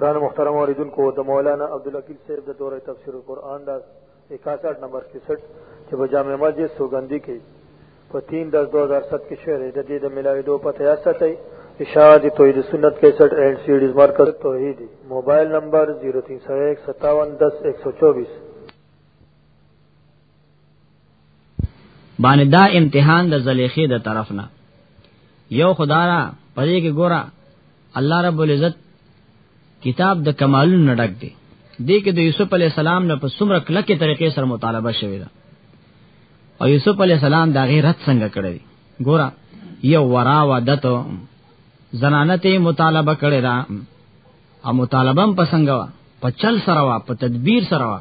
قرآن مخترم والدن کو د مولانا عبدالعقیل صاحب د دور تفسیر قرآن دا 61 نمبر 61 چې په جامع مسجد سوګندی کې په 3 10 2007 کې شعر د دې د ملاوي دو پته یا ستای اشاعت توحید سنت 61 اینڈ سیډیز مرکز توحید موبایل نمبر 03015710124 باندې دا امتحان د زلیخې د طرف نه یو خدارا پدې کې ګورا الله رب العزت کتاب د کمالونو نه ډک دی دې کې د یوسف علی السلام نه په څومره کلکې طریقې سره مطالبه شوې ده او یوسف علی السلام دا غیرت څنګه کړی ګورا یو ورا ودته زنانته مطالبه کړی دا او مطالبه هم پسنګ وا په چل سره وا په تدبیر سره وا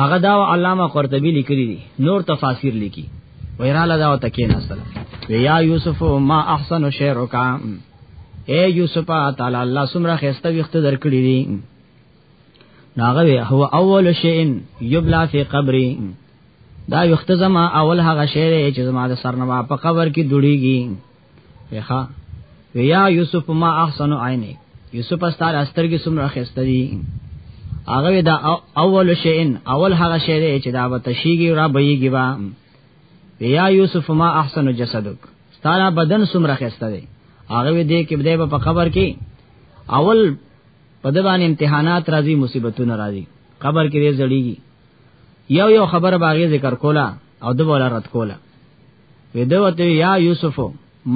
هغه دا علامه قرطبی لیکلی دی نور تفاسیر لیکي ویراله دا وته کې نسل ویا یوسف ما احسن شعرک اے یوسف تعالی الله سمره خسته وخت درکړي دي ناغه هو اول شیء یبلا فی قبری دا یختزما اول هغه شعر چې زما د سرنوا په قبر کې دړیږي یخا ویا یوسف ما احسن عینه یوسف استاد استرګي سمره خسته دي هغه دا اول شین اول هغه شی دی چې دا به تشیږي را بهږي با یا یوسف ما احسن جسدک ستاره بدن سمره خسته دی هغه دې کې بده په قبر کې اول په د باندې امتحانات راځي مصیبتونه راځي قبر کې دې زړیږي یو یو خبر باغې ذکر کولا او د بولا رد کولا ودوته یا یوسف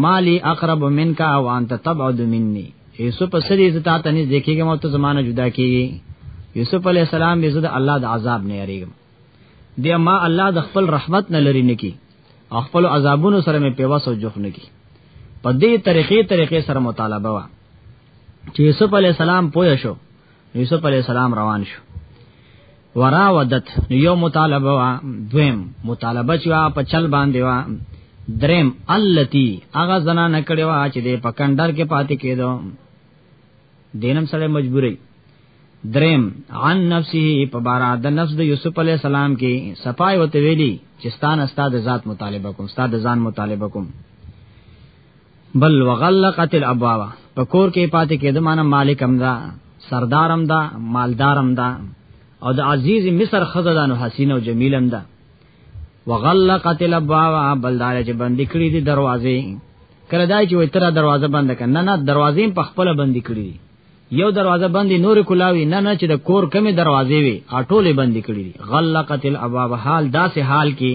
مالی اقرب منک او انت تبعد مني یوسف سری زتا ته نږدې کېږم او ته زمانہ جدا کېږي یوسف علی السلام به زده الله د عذاب نه یریږم بیا ما الله د خپل رحمت نه لري نکی او خپل عذابونو سره مې په وسو جوخ نکی په دې طریقې طریقې سره مطالبه وا چې یوسف علی السلام پوه شو یوسف علی السلام روان شو وراودت یو مطالبه وا دویم مطالبه چې وا په چل باندې وا دریم التی هغه زنا نه کړي وا چې د پکندر کې پاتې کېدو دینم سره مجبورې دریم عن نفسه په بار د نفس د یوسف علی السلام کې صفای وته ویلی چې ستان استاد ذات مطالبه کوم استاد ځان مطالبه کوم بل وغلقت الابواب په کور کې پاتې کېده معنی مالکم دا سردارم دا مالدارم دا او د عزیز مصر خزدانو حسین او جمیلم دا وغلقت الابواب بل دا چې بندې کړې دي دروازې کله دا چې وې تر دروازه بند کړه نه نه دروازې په خپل بندې کړې دي یو دروازه باندې نور کولاوي نه نه چې د کور کمی دروازې وي اټولې باندې کړې دي غلقت الابواب حال داسې حال کې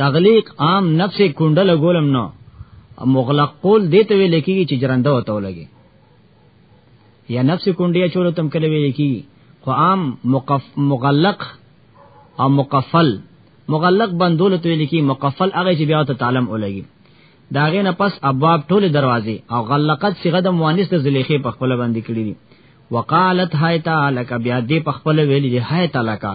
تغلیق عام نفس کونډه لګولم نو مغلق قول دې ته ویل کېږي چې جرنده وته ولګي یا نفس کونډه چولو تم کله ویل کېږي خو عام مقف مغلق او مقفل مغلق بندول ته ویل کېږي مقفل هغه چې بیا ته تعلم ولګي داغه نه پس ابواب ټول دروازې او غلقت صيغه د مؤنث د زليخي په خپل باندې کړې دي وقالت هاي تعالی کا بیا دې په خپل ویلې دي هاي تعالی کا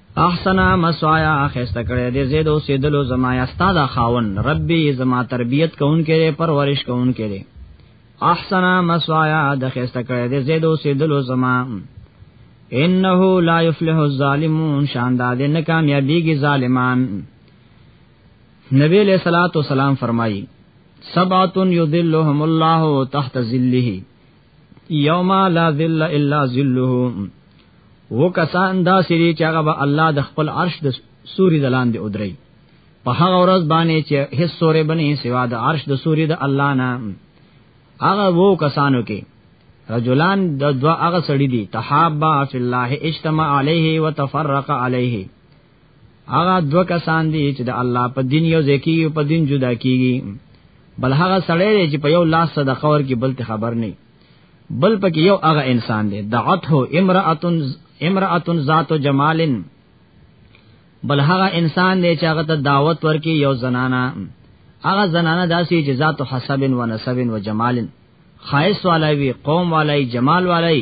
احسنا مسوایا خسته کړی دې زید او سیدلو زما یا استاد خاون ربي زما تربیت کوونکې پرورش کوونکې دې احسنا مسوایا د خسته کړی دې زید او سیدلو زما انه لا یفلح الظالمون شاندار دې نه کامیابیږي ظالمان نبی علیہ الصلوۃ والسلام فرمایي سبعه یذلهم الله تحت ظله یوم لا ذل الا ذله و کسان دا سری چې هغه به الله د خپل عرش د سوري دلان دی ودري په هغه ورځ باندې چې هیڅ سورې بنې سوا د عرش د سوري د الله نه هغه وو کسانو کې رجلان د دوا هغه سړی دي تحابا فی الله اجتمع علیه وتفرق علیه هغه دو کسان دي چې د الله په دین یو ځکی او په دین جدا کیږي بل هغه سړی دی چې په یو لاس صدقه ورکړي بل ته خبر نه بل پکې یو هغه انسان دی دعته امراتن امراتن ذات جمالن بل هغه انسان دی چې هغه ته دعوت ورکړي یو زنانا هغه زنانا داسي چې ذات حسب و نسب و جمالن خایس والای وی قوم والای جمال والای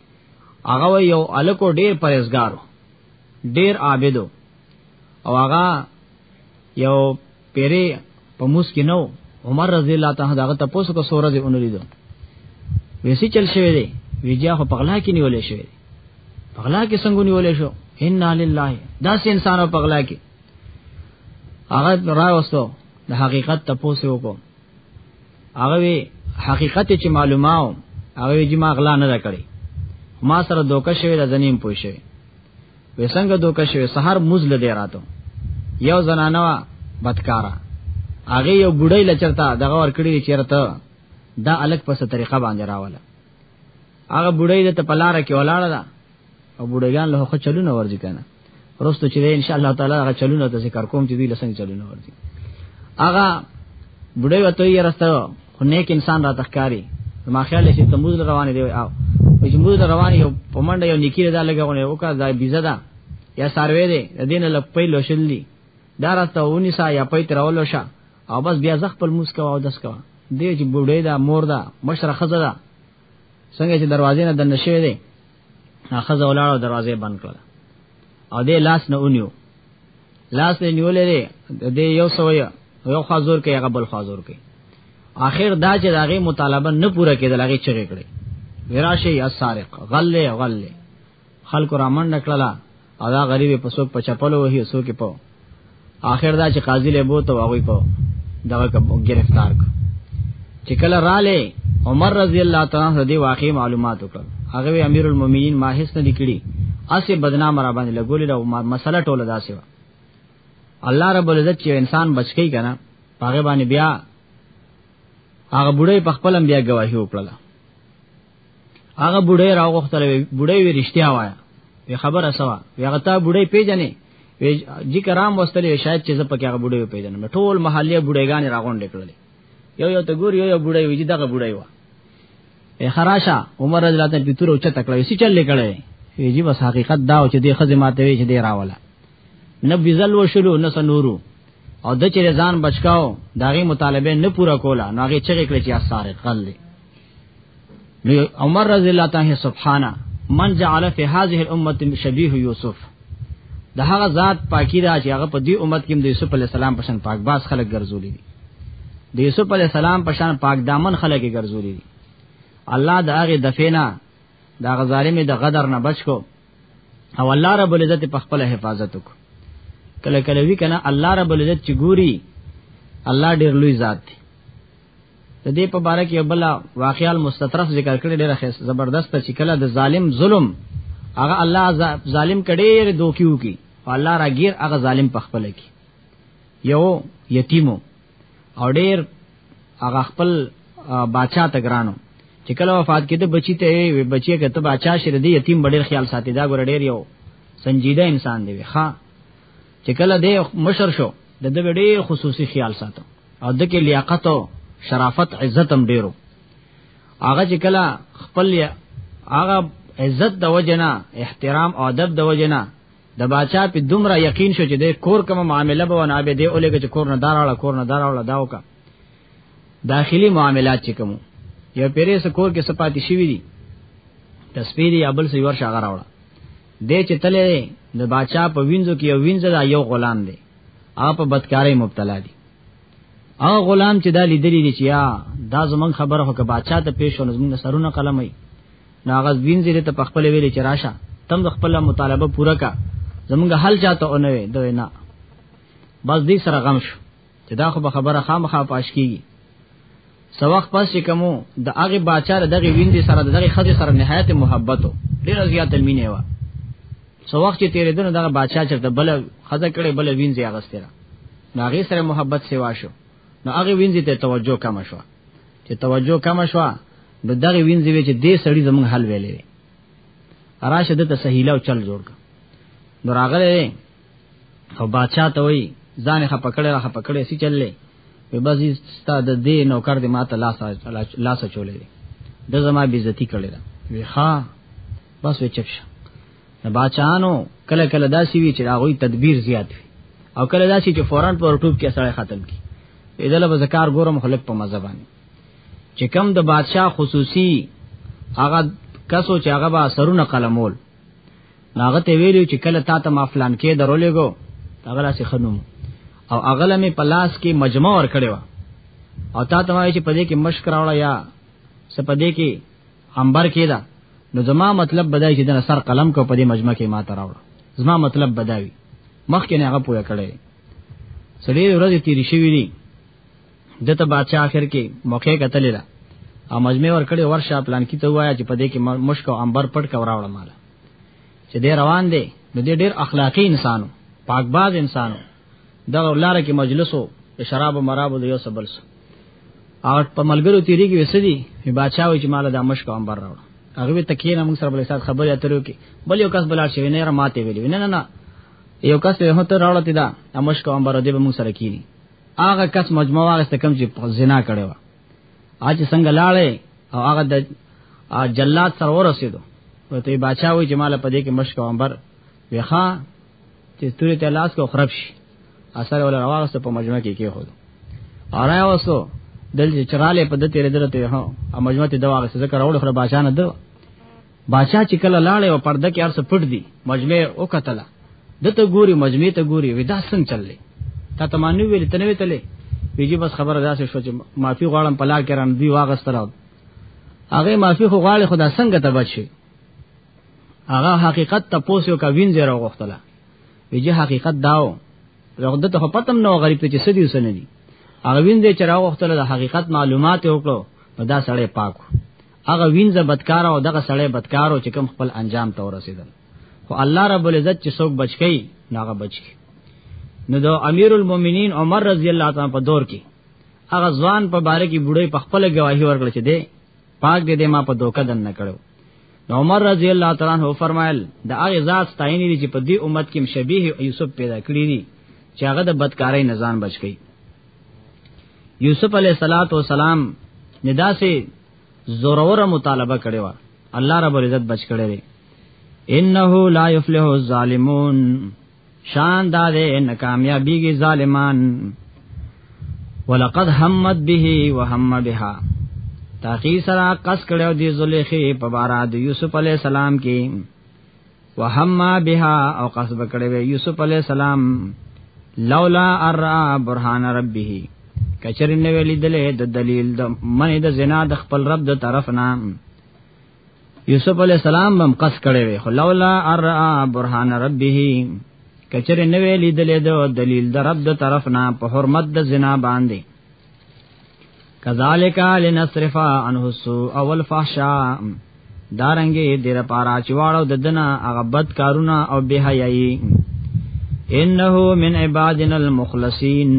هغه یو الکو ډیر پرهیزګارو ډیر عابدو او هغه یو پیری په موس کې نو عمر رضی الله تعالی داغه تاسو کو سورې اون لیدو ویسی چل شوی دی ویجا خو پغلا کې نیولې شوی پغلا کې څنګه نیولې شو ان لله داس انسانو پغلا کې هغه راوستو د حقیقت تاسو وکړو هغه حقیقت چې معلوماو هغه چې ما غلا نه کړی ما سره دوکه شوی د زنیم پوه شوی وې څنګه دوکه شوی سحر مزل دی راتو یو زنانه وا بدکارا هغه یو ګډی لچرتا دغه ور کړی چیرته دا الګ پسه طریقه باندې راواله هغه بډای د تپلار کې ولاړه ده او بوډګان له خو چلونه ورځي کنه رستو چې ان شاء الله تعالی هغه چلونه ته ذکر کوم چې دوی لسنګ چلونه ورځي هغه بډای وته یې راسته خو نیک انسان را تخکاری ما خیال شي تموز روان دی او چې موږ روان یو پمنډ یو نکی دا لګونه وکړه دا بيزه ده یا سروي دی دین له پي لوشل دي دا راسته ونی سا یا پي ترولو شه او بس بیا زخ پر موس کوا او دس کوا دې چې بډای دا مور دا مشره خزه ده څنګه چې دروازې نه دنه شوی دی اخذ ولاړو دروازې بند کړل او دې لاس نه اونیو لاس دې نیولې دی دې یو سوی یو خازور کې هغه بل خازور کې اخر دا چې داغه مطالبه نه پوره کېدل هغه چغې کړې وراشي یا سارق غلې غلې خلکو را منډه کړله او دا غریب په څوک په چپلو وهي څوک په آخر دا چې قاضي له بوته واغوي په دغه گرفتار کو چې کله رااله عمر رضی الله تعالی عنہ دې واقعي معلومات وکړ هغه امیر المؤمنین ما هیڅ نه لیکلی اسه بدنام را باندې لګولې دا مسله ټوله داسې و الله رب العزت چې انسان بچکی کنه هغه باندې بیا هغه بډای په خپلم بیا گواهی وکړه هغه بډای راغوختل بډای وی رښتیا وایا وی خبره سوا وی هغه تا بډای پیژنې وی جی کرام واستلې شاید چې زه پکې هغه بډای پیژنم ټول محلي بډایګان راغونډې کړلې یو یو ته ګور یو یو بډای وی دغه بډای وا ای خراشه عمر رضی الله تعالی پیتور او چت کړې سی چل لیکړې وی جی بس حقیقت دا او چې دې خدمات وی چې دې راولا نه بزل وشلو نه سنورو او د چیرې ځان بچکاو داغي مطالبه نه پورا کولا ناغي چغې کړې چې اساره قل نو عمر رضی الله تعالی سبحانه من جعل فی هذه الامه شبیه یوسف د هغه ذات پاکی دا چې هغه په دې امت کې د یوسف علی السلام په شان پاک باز خلک ګرځولې دي د یوسف علی السلام په شان پاک دامن خلک ګرځولې دي الله د هغه دفینا دا غظالم د غدر نه بچ کو او الله رب العزت په خپل حفاظت وک کله کله وی کنه الله رب العزت چې ګوري الله ډیر لوی ذات دی د دې په باره کې بل واقعال مستطرف ذکر کړی ډېر خیس زبردست چې کله د ظالم ظلم هغه الله ظالم کړي دوکیو کی الله راګیر هغه ظالم په خپل کې یو یتیمو او ډېر هغه خپل باچا ته ګرانو چې کله وفات کېده بچی ته وی بچی کې ته باچا شر دی یتیم ډېر خیال ساتي دا ګور ډېر یو سنجیده انسان دی ښا چې کله دې مشر شو د دې ډېر خصوصي خیال ساتو او دکې لیاقت او شرافت عزت هم ډیرو هغه چې کله خپل هغه عزت د وجنا احترام او ادب د وجنا د باچا په دومره یقین شو چې د کور کوم معاملې به ونه به دی اولګه چې کور نه داراړه کور نه داراړه داوکا داخلي معاملات چې کوم یو پیرې سره کور کې سپاتې شوی دي تسبیح دی ابل سی ورشه غراوړه د چې تله د باچا په وینځو کې یو وینځه دا یو غلام دی اپ بدکارې مبتلا دي او غلام چې دا لیدلی دي چې یا دا زمون خبره هو که بادشاہ ته پیښ ونه زمون سرونه قلمي ناغز دین زیره ته پخپل ویلې چې راشه تم د خپل مطالبه پوره کا زمونږ حل چاته اونوي وي دوی نه بس دې سره غم شو چې دا خو به خبره خامخا پاش کیږي سو وخت پس چې کومو د هغه باچا دغه ویندې سره دغه خځې سره نهایت محبت و ډیر زیات مینه و سو وخت چې تیرې دنه دغه باچا چې د بل خځه کړي بل وینځي هغه ستره نو هغه سره محبت سیوا شو نو هغه وینځي ته توجه کم شو چې توجه کم شو نو دغه وینځي وی چې دې سړی زمونږ حل ویلې راشه د ته سهیلا او چل جوړ نو راغله او بادشاہ ته وای ځان خپ کړه را خپ کړه سی چللې په بزی ستا د دې نوکر دې ماته لاس لاس چولې د زما بیزتی کړي دا وی ها بس وی چپ شه د بادشاہانو کله کله داسي وی چې هغه تدبیر زیات وي او کله داسي چې فورن پر ټوب کې سړی ختم کی ایدله به زکار ګورم خلک په مزه باندې چې کم د بادشاہ خصوصي هغه کسو چې هغه با سرونه قلمول ناغه ته ویلو چې کله تا ته ما فلان کې درولېګو هغه لاسې خنوم او اغله می پلاس کې مجمع ور کړو او تا ته وایي چې پدې کې مشک راوړا یا سپدې کې انبر کې دا نو زما مطلب بدای چې دنه سر قلم کو پدې مجمع کې ما تراوړه زما مطلب بداوي مخکې نه هغه پوهه کړې سړي ورځې تیری شوې دي دته بادشاہ اخر کې موقع کتلې ده او مجمع ور کړې ورشه پلان کې ته وایا چې په دې کې مشک او انبر پټ کا وراوړم مال چې دې روان دي نو دې ډېر اخلاقی انسانو پاک باز انسانو دا لار کې مجلسو شراب او مراب د یو سبلس او په ملګرو تیری کې وسدي په بادشاہ وي چې مال د مشک او انبر راوړ هغه ته کې نه موږ سره بل سات خبرې اترو کې بل یو کس بلار شوی نه را ماته ویلی نه نه نه یو کس له هوته راوړته دا مشک او انبر دې به موږ سره کینی هغه کس مجموع واغست کم چې زنا کړي و اج څنګه لاړې او هغه د جلاد سره ورسېدو وته بچا وې چې مال په دې کې مشک امبر ویخا چې تورې ته لاس کو خراب شي اثر ولا راوغست په مجموع کې کې هو اور آیا وسو دل چې چراله په دې تیرې درته هو ا مجموع ته دواغه ذکر اول خره باشانه دو باچا چې کله لاړې او پرده کې ارسه پټ دی مجمع او کتلا دته ګوري مجمع ته ګوري ودا څنګه چللې تا ته مانو ویل ته نه ویتلې ویجی بس خبره داسې شو چې معافي غواړم پلا کرم دی واغستره هغه معافي خو غواړي خدا څنګه ته بچي هغه حقیقت ته پوسو کا وینځه راغختله ویجی حقیقت داو رغده ته پتم نو غریب ته چې سدي وسنه دي هغه وینځه چې راغختله د حقیقت معلومات وکړو نو دا سړی پاکو هغه وینځه بدکار او دغه سړی بدکار او چې کوم خپل انجام ته ورسېدل خو الله رب العزت چې څوک بچکی ناغه بچکی نو د امیر المؤمنین عمر رضی الله تعالی په دور کې هغه ځوان په باره کې بوډۍ په خپل گواهی ورکړ چې دی پاک دې دې ما په دوکه دن نه کړو نو عمر رضی الله تعالی عنہ فرمایل د هغه ذات ستاینې دي چې په دې امت کې شبیه یوسف پیدا کړی دي چې هغه د بدکارۍ نزان بچ کړي یوسف علیہ الصلات والسلام ندا سے زورور مطالبه کړي وا الله رب العزت بچ کړي دي انه لا یفلح الظالمون شان دا دې نه کامیابیږي ظالمان ولقد همت به وهم بها تاخی سرا قص کړو دی زلیخی په بارا د یوسف علی السلام کې وهما بها او قصب کړي وي یوسف علی السلام لولا ارا برهان ربه کچرین نو لیدلې د دلیل د منې د زنا د خپل رب د طرف نه یوسف علی السلام هم قص کړي وي خو لولا ارا برهان ربه کچرین نو لیدلې د دلیل د رب د طرف نه په حرمت د زنا باندې کذالک لنصرف عنه السوء او الفحشاء دارنګي د دې لپاره چې واړو د دنه هغه بد کارونه او بے حیايي انه من عبادنا المخلصین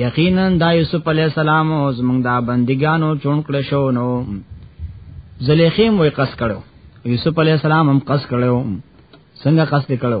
یقینا دا یوسف علی السلام او زمونږ دا بندګانو چون کړ شو نو زلیخیم وې قص کړو یوسف علی السلام هم قص کړو څنګه قص کړو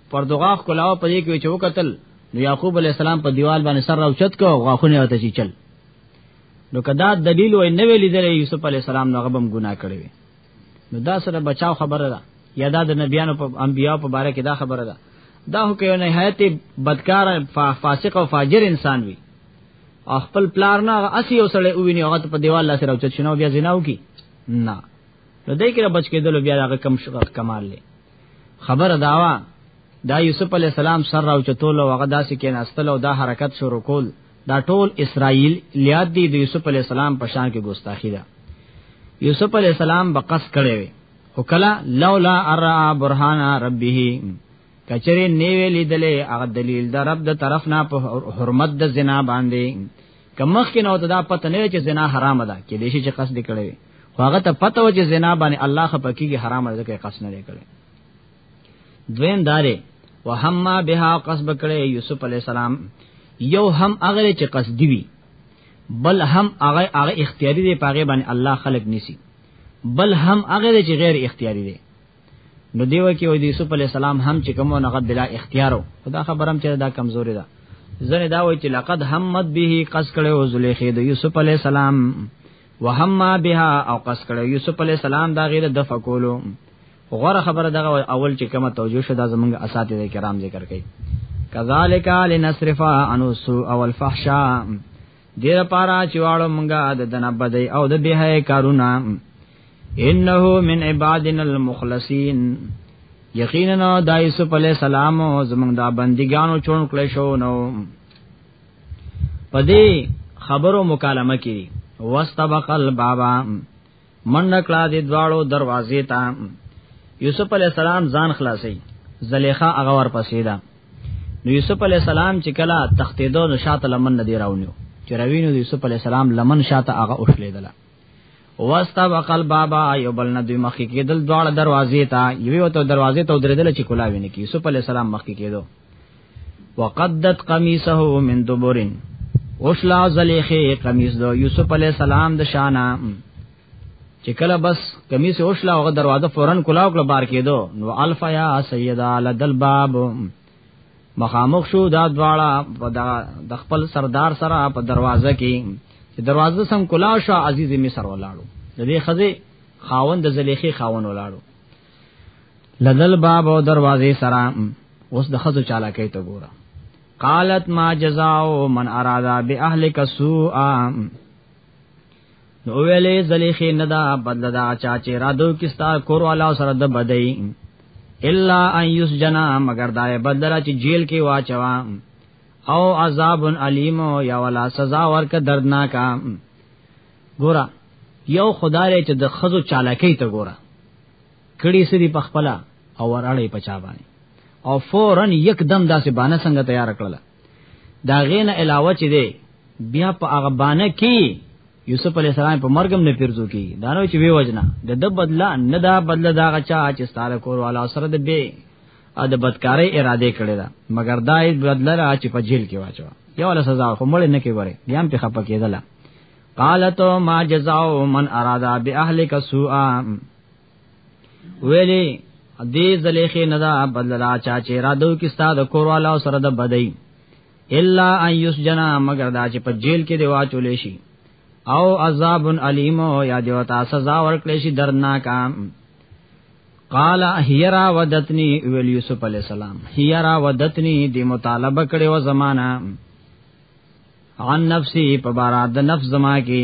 پر دغه خلاو په دې کې چې وکتل نو یعقوب علی السلام په دیوال باندې سر راوچت کو غاخونه وته چې چل نو کدا دلیل وای نه ویل دې یوسف علی السلام نو غبم ګناه کړی وي نو دا سره بچاو خبره ده یا دا د نبیانو په انبیاو په باره کې دا خبره ده دا هو کې نهایت بدکار فاسق او فاجر انسان وي او خپل پلار نه اسی او سړی ویني هغه په دیوال لا سره اوچت شنو بیا زناو کی نه نو دای کړه بچ کېدل بیا هغه کم کمال لې خبر داوا دا یوسف علی السلام سر راو چتول او هغه داسې کې ناستل او دا حرکت شروع کول دا ټول اسرائیل لیاد دی د یوسف علی السلام په شان کې ګستاخی ده یوسف علی السلام بقص کړي وي او کلا لولا ارا برهان ربه کچره نیوی لیدلې هغه دلیل د رب د طرف نه په حرمت د زنا باندې کمخ کې نو دا پته نه چې زنا حرام ده کې دې شي چې قصد کړي خو هغه ته پته و چې زنا باندې الله خپکیږي حرام ده کې قصد نه کړي دویم دارې وهما بها قصب کړي یوسف علی السلام یو هم هغه چې قصد دی بل هم هغه هغه اختیاري دی پاګه باندې الله خلق نسی بل هم هغه چې غیر اختیاري دی نو دیو کې وې د یوسف علی السلام هم چې کومو نه بلا اختیارو خدا خبرم چې دا کمزوري ده زنه دا وای چې لقد همت به قص کړي او زلیخې د یوسف علی السلام وهما بها او قص کړي یوسف علی السلام دا غیر د فکولو غره خبره دغه اول چې کومه توجه شوه دا زمونږ اساتذه کرام ذکر کړي کذالک لنصرف عن السوء والفحشاء دیر پارا چواړو مونږه د دنه بدی او د بهای کارونه انه من عبادنا المخلصین یقینا د یوسف علی السلام زمونږ د بندګانو چون کړی شو نو پدې خبرو مکالمه کړي واستبق البابا منډه کړه د دواړو دروازې ته یوسف علی السلام ځان خلاصي زلیخا هغه ور پسې ده نو یوسف علی السلام چې کله تختیدو نو شاته لمن نه دی راونیو چې راوینو یوسف علی السلام لمن شاته هغه اوښلیدله واستا وقل بابا یو بل نه دوی مخکې کېدل دواړه دروازې ته یوې وته دروازې ته درېدل چې کلا ویني کې یوسف علی السلام مخکې کېدو وقدت قمیصه من دبرن اوشلا زلیخه قمیص دو یوسف علی السلام د شانه چې کله بس قمیص اوشلا هغه دروازه فورن کلا وکړه بار کېدو نو الفیا سیدا لدل باب مخامخ شو دا دواړه په د خپل سردار سره په دروازه کې چې دروازه سم کلا شو عزیز مصر ولاړو د دې خزه خاوند د زلیخي خاوند ولاړو لدل باب او دروازه سره اوس د خزه چالاکې ته ګوره قالت ما جزاء من ارادا باهلک سوءا نو ویلې زلیخې ندا بدل دا چا چې را دو کستا کور والا سره د بدای الا ان یسجنا مگر دا بدل چې جیل کې واچوا او عذاب علیم یا ولا سزا ورک دردناکا ګورا یو خدای چې د خزو چالاکی ته ګورا کړي سری پخپلا او ورړې پچا باندې او فورن یکدم داسې باندې څنګه تیار کړل دا غینه علاوه چې دی بیا په هغه باندې کې یوسف علی السلام په مرګم نه پیرزو کی دا نو چې وی وجنا د د بدلا نه دا بدلا دا غچا چې ستاره کور والا سره د به ا د بدکارې اراده کړې ده مگر دا یې بدلا را چې په جیل کې واچو یو له سزا خو مړ نه کیږي بیا هم په خپه کېدله قالت ما جزاء من ارادا باهلک سوءا ویلی دی زلیخی ندا بدللا چاچی را دو کستا د کوروالا سره د بدئی الا ان یسجنا مگر دا چې په جیل کې دی واچولې شي او عذاب علیم یا دیو تا سزا ورکړې شي درناکا قال هیرا ودتنی ویل یوسف علی السلام هیرا ودتنی دی مطالبه کړي و زمانہ عن نفسي په بارا د نفس زما کې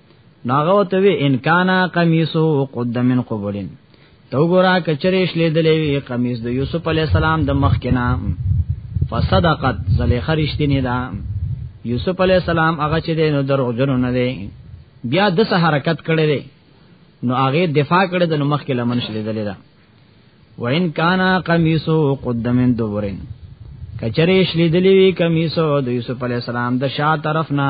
ناغه ته وی ان کان قمیصو قد من قبلن تو ګورا کچریش لیدلې وی قمیص د یوسف علی السلام د مخ کنا فصدقت زلیخه رښتینی ده یوسف علی السلام هغه چې دین درو جنو نه دی بیا د سه حرکت کړي دی نو هغه دفاع کړي د مخ کې لمن شلې دلې ده وین کانا قمیصو قد من دورین کچریش لیدلی وی قمیصو د یوسف علی السلام د شا طرف نه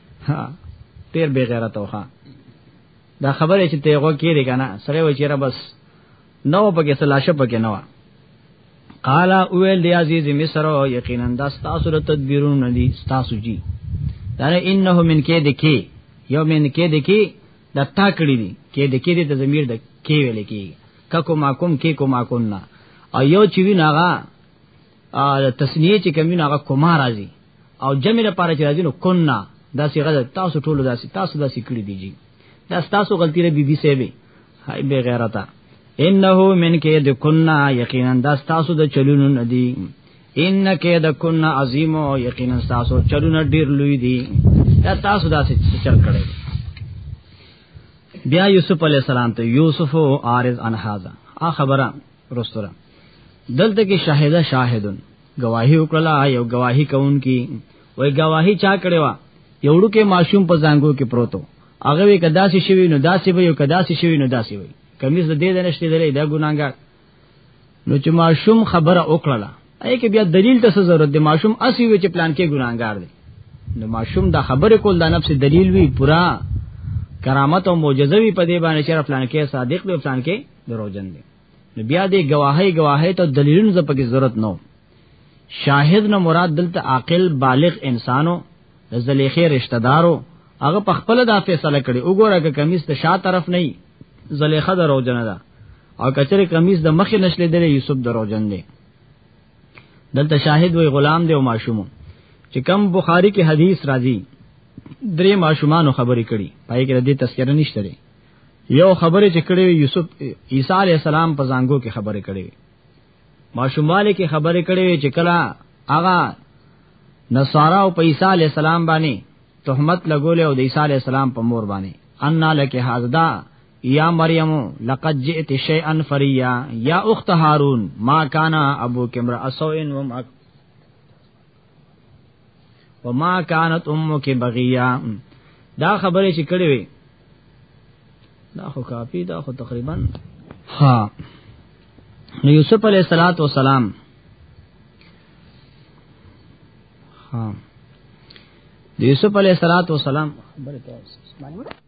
ها ډیر بی غیرت وخه دا خبره چې ته غو کېری کنه سره و چیرې بس نو پکې سلاشه پکې نو قال اویل دی عزیز مصر یقینا دا تاسو له تدبیرونو نه دي تاسو جی دا انه من کې دکی یو من کې دکی دا تا کړی دي کې دکی دې ته ضمیر د کې ویل کی ککو ما کوم کې کو ما کون نه او یو چې وی ناغه ا تسنیه چې کمینه هغه کوما راځي او جمع لپاره چې راځي نو کنا دا سی غزه تاسو ټول دا سی تاسو دا سی کړی دی جی دا تاسو غلطی له بی بی سی به هاي به غیرتا انه من کې د کنا یقینا دا تاسو د چلونو ندی ان کې د کنا عظیم او یقینا تاسو چلونه ډیر لوی دی دا تاسو دا سی چل کړی بیا یوسف علی السلام ته یوسف عارض ان هاذا ا خبره رستورا دلته کې شاهده شاهدون گواہی وکړه یو گواہی کون کی وای گواہی چا کړي وا یو ډکه ماشوم په زنګو کې پروتو هغه وی کدا سي شوی نو داسې به یو کدا سي شوی نو داسې وي کمیس د دې د نشته دلې دا ګناګار نو چې ماشوم خبره وکړه اې کې بیا دلیل ته ضرورت دی ماشوم اسی وی چې پلان کې ګناګار دی نو ماشوم دا خبره کول د نفس دلیل وی پورا کرامت او معجزه وی په دې باندې چې پلان کې صادق دی پلان کې دروژن دی نو بیا دې گواهی گواهی ته دلیلونو ته پکې ضرورت نو شاهد نه مراد دلته عاقل بالغ انسانو د زلیخې رشتہ دارو هغه په خپل دا فیصله کړي وګوره که کمیس ته شا طرف نه زلیخه د روزنه ده او کچره کمیس د مخې نشلې دی یوسف د روزن دی دلته شاهد وی غلام دی او ماشوم چې کم بخاری کې حدیث راځي درې ماشومان خبرې کړي پای کې د دې تذکرہ نشته یو خبره چې کړې یوسف عیسی علی السلام په زنګو کې خبره کړې ماشومواله کې خبره کړې چې کلا هغه نصارا او عیسی علی السلام باندې تهمت لګول او د عیسی علی السلام په مور باندې ان لک حاضدا یا مریم لقد جئت شیئا فریا یا اخت هارون ما کان ابو کمر اسوین و وما كانت امك بغيا دا خبره چې کړې وي دا خو کافی دا خو تقریبا ها نو یوسف علیہ الصلات والسلام ها یوسف علیہ الصلات والسلام خبره کوي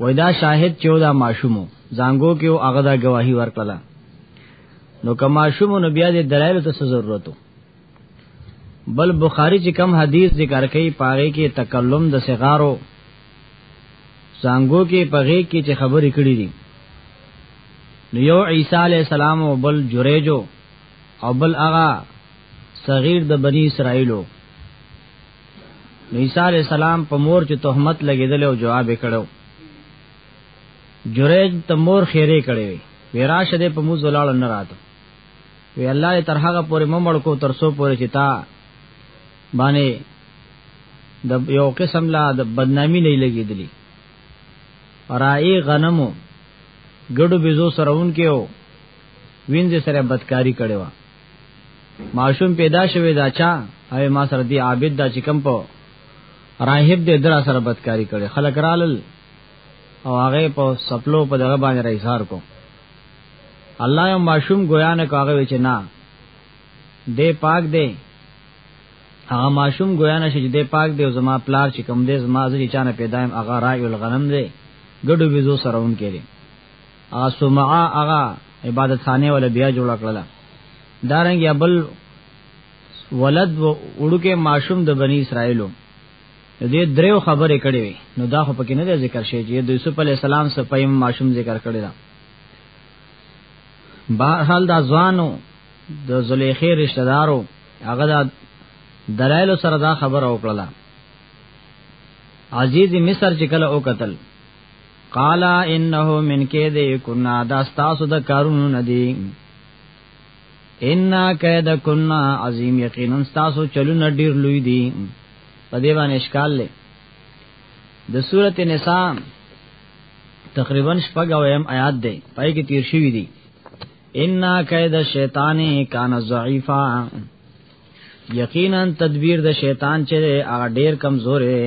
وای دا شاهد چې دا ماشومو زنګو کې او هغه دا گواہی ورکړه نو که ماشومو نو بیا د دلایل ته ضرورتو بل بخاری چې کم حدیث ذکر کوي پاره کې تکلم د صغارو زنګو کې پغې کې چې خبرې کړې دي نو یو عیسی علی السلام او بل جریجو او بل هغه صغیر د بنی اسرائیلو نو عیسی علی السلام په مور چې تهمت لګیدل او جواب کړو جریج ته مور خیره کړي وی راشه دې په موږ ولاړ نه راته وی الله یې تر هغه پورې ممړ کو تر سو پورې چې تا باندې د یو قسم لا د بدنامي نه لګیدلی رائی غنمو ګډو بيزو سره اون کېو وینځ سره بدکاری کړي وا ماشوم پیدا شوی دا چا او ما سره دی عابد دا چې کم په راهب دې درا سره بدکاری کړي خلک رالل او هغه په سپلو په دغه باندې راځار کو الله یو ماشوم ګویا نه کاغه وچ نه دې پاک دې هغه ماشوم ګویا نه شي دې پاک دې زما پلار چې کم دې زما ځکه چانه پیدایم هغه رای الغنم دې ګډو بيزو سره اون کړي ا سمعا اغا عبادت خانه ولا بیا جوړ کړل دارنګ یا بل ولد و وړوکه ماشوم د بنی اسرائیلو دې دریو خبرې کړې وي نو دا خو پکې نه ذکر شي چې د یوسف علی السلام سره پایم ماشوم ذکر کړی دا بهرحال دا ځوانو د زلیخې رشتہ دارو هغه دا دلایل سره دا خبر او کړلا عزیز مصر چې کله او قتل قال انه من کید کنا دا تاسو د کارونو ندی ان کید کنا عظیم یقینا تاسو چلونه ډیر لوی دی په دې باندې اشکال لې د سورته نساء تقریبا شپږ او ایم آیات دی پای کې تیر شوی دی ان کید شیطان کان ضعیفا یقینا تدبیر د شیطان چې هغه ډیر کمزور دی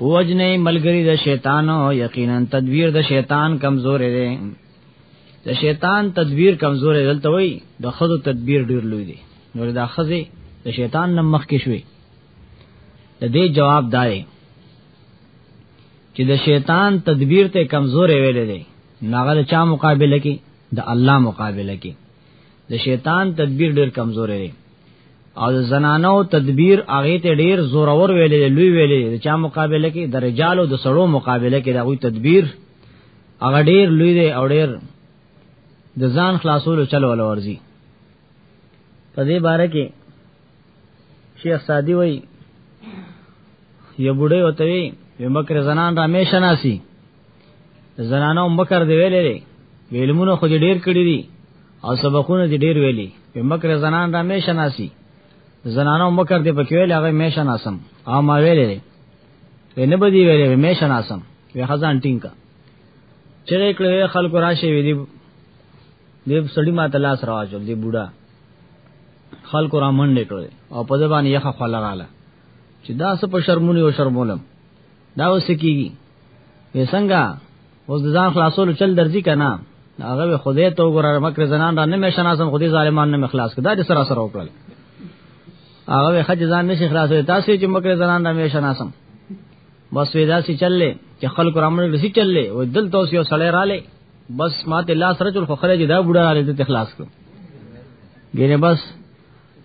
وجنه ملګری د شیطان او یقینا تدبیر د شیطان کمزور دی د شیطان تدبیر کمزور دی دلته وای د خدو تدبیر ډیر لوی دی نور دا خزه د شیطان نم مخ کې شوی د دې جواب دای چې د شیطان تدبیر ته کمزور ویل دی ناغه چا مقابله کې د الله مقابله کې د شیطان تدبیر ډیر کمزورې دی او د زنانو تدبیر هغه ته ډیر زور اور ویلې لوی ویلې د چا مقابله کې د رجالو د سړو مقابله کې دغه تدبیر هغه ډیر لوی دی او ډیر د ځان خلاصولو چلو ول ورزي په دې باره کې شیخ سادی وای یو بډای وته وی مکر زنان را میشناسی زنانو مکر دی ویلې دی ویلمونه خو دې ډیر کړی دي او سبقونه دې ډیر ویلي په مکر زنان را مې شناسي زنانو مکر دې پکې ویلې هغه مې شناسم او ما ویلې دی نه بدی ویلې مې شناسم وی خزان ټینګه چې کله خلکو راشي وی دی دې سړی ما تلاس راوځل دی بوډا خلکو را منډې کړې او په ځبان یې خخ خلاله چې دا څه په شرمونی او شرمولم دا اوس کیږي وسنګا اوس ځان خلاصولو چل درځي کنه هغه خدای ته وګوره مکر زنان را نه مشناسم خدای ظالمان نه مخلاص کړه دا سره سره وکړل هغه خج ځان نشي خلاصوي تاسو چې مکر زنان را مشناسم بس ودا سي چللې چې خلکو رامن رسي چللې و دل توس یو سړی رااله بس ماته الله سره چل خو خره دا بوډا رااله ته خلاص کړ ګینه بس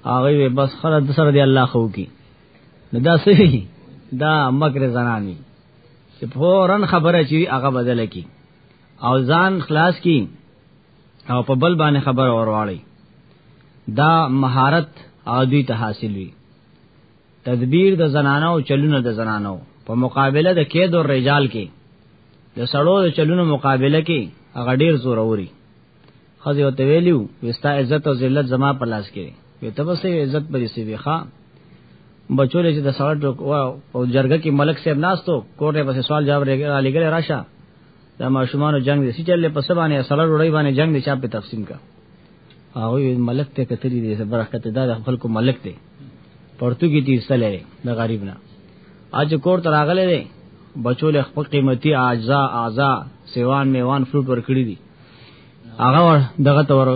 هغه بس خره د سره دی الله خو کی نو دا سوي دا مکر زنانی چې فورن خبره چی هغه بدل کی او ځان خلاص کی او په بل باندې خبر اورواړي دا مهارت او دوی ته حاصل وي تدبیر د زنانو او چلونه د زنانو په مقابله د کېد او رجال کې د سړو د چلونو مقابله کې هغه ډیر زور اوري خځه وته ویلو وستا عزت او ذلت زما په لاس کې وي ته بس عزت پرې سی وي ښا بچول چې د سړک او جرګه کې ملک صاحب ناستو کوټه په سوال جواب لګل راشه د ماشومان جنگ دي چې چل په سبانه سړک وړي باندې جنگ دي چا په تقسیم کا هغه ملک ته کتلی دی برکت دا د خلکو ملک دی پرتګی تی سره د غریب نه اج کور تر اغله دی بچول خپل قیمتي اعضاء اعضاء سیوان میوان فروټ ورکړي دي هغه ور دغه تور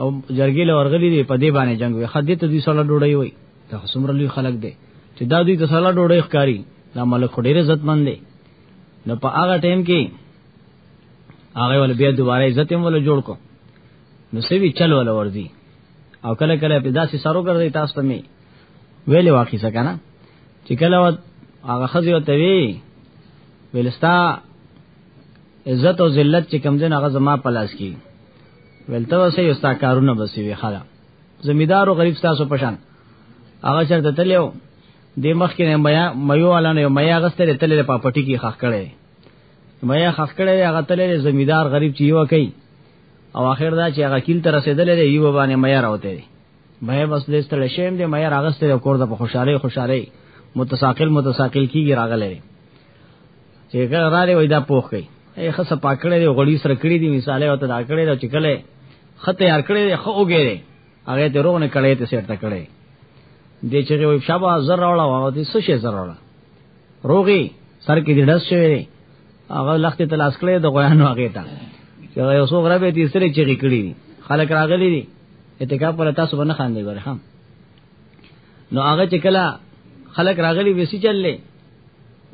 او جرګې له ورغلي دی په دې باندې جنگ وي خدای ته دې سره ډوړی وي دا څومره لوی خلک دی چې دا دوی ته سره ډوړی ښکاری دا ملک ډېر عزت مند دی نو په هغه ټیم کې هغه ول بیا دوباره عزت هم ول جوړ کو نو سوي چل ول ورځي او کله کله په داسې سارو ګرځي تاسو ته می ویلې واقع څه کنه چې کله هغه خزي وته وی ویلستا عزت او ذلت چې کم دین هغه زما پلاس کی ولته وسه یو ستا کارونه بسی وی خلا زمیدار او غریب تاسو پشان هغه چرته تلو د مخ کې میا مېو علانه یو میا غستره تلې په پټی کې خخ کړي میا خخ کړي هغه تلې زمیدار غریب چې یو کوي او اخر دا چې هغه کیل تر رسیدلې دی یو باندې میا راوته دی میا بس دې ستل شیم دې میا راغستره کور د خوشاله خوشاله متساقل متساقل کیږي راغلې چې کله را لې وای دا پوخ کړي اے خصه پاکړې دی غړي سره کړې دي مثاله او ته دا کړې دا چې کله خطه یار کړې دی خو وګېره هغه ته روغ نه کړې ته سیټه کړې دې چې وي شابه زر راوړا او دې څه شي زر راوړا روغي سر کې دې ډس شوی هغه لخت ته لاس کړې د غوانو هغه ته چې یو څو غره به دې سره چې کړې خلک راغلي دي اتکا پر تاسو باندې خان دی ګره هم نو هغه چې کله خلک راغلي وسی چللې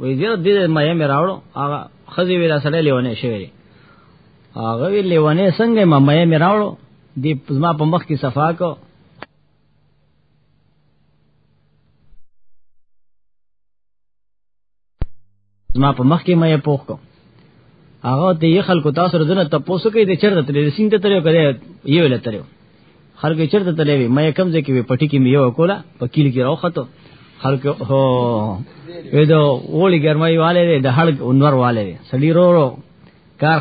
وې زه دې مې مې راوړو هغه خزي ویلا سره لیونه شوی هغه وی لیونه څنګه مې مې راوړو دې زما په مخ کې صفا کو زما په مخ کې مې پوښ کو هغه ته یې خلکو تاسو رزنه تاسو کې د چرته تلې سین ته تلې کړې یو له تلې خلکو چرته تلې وي مې کم ځکه وي پټی کې مې یو کولا په کیل کې راوخته خلکو هو اې دا اولی ګرمای والے دې د هړګ انور والے دې سړی رو رو کار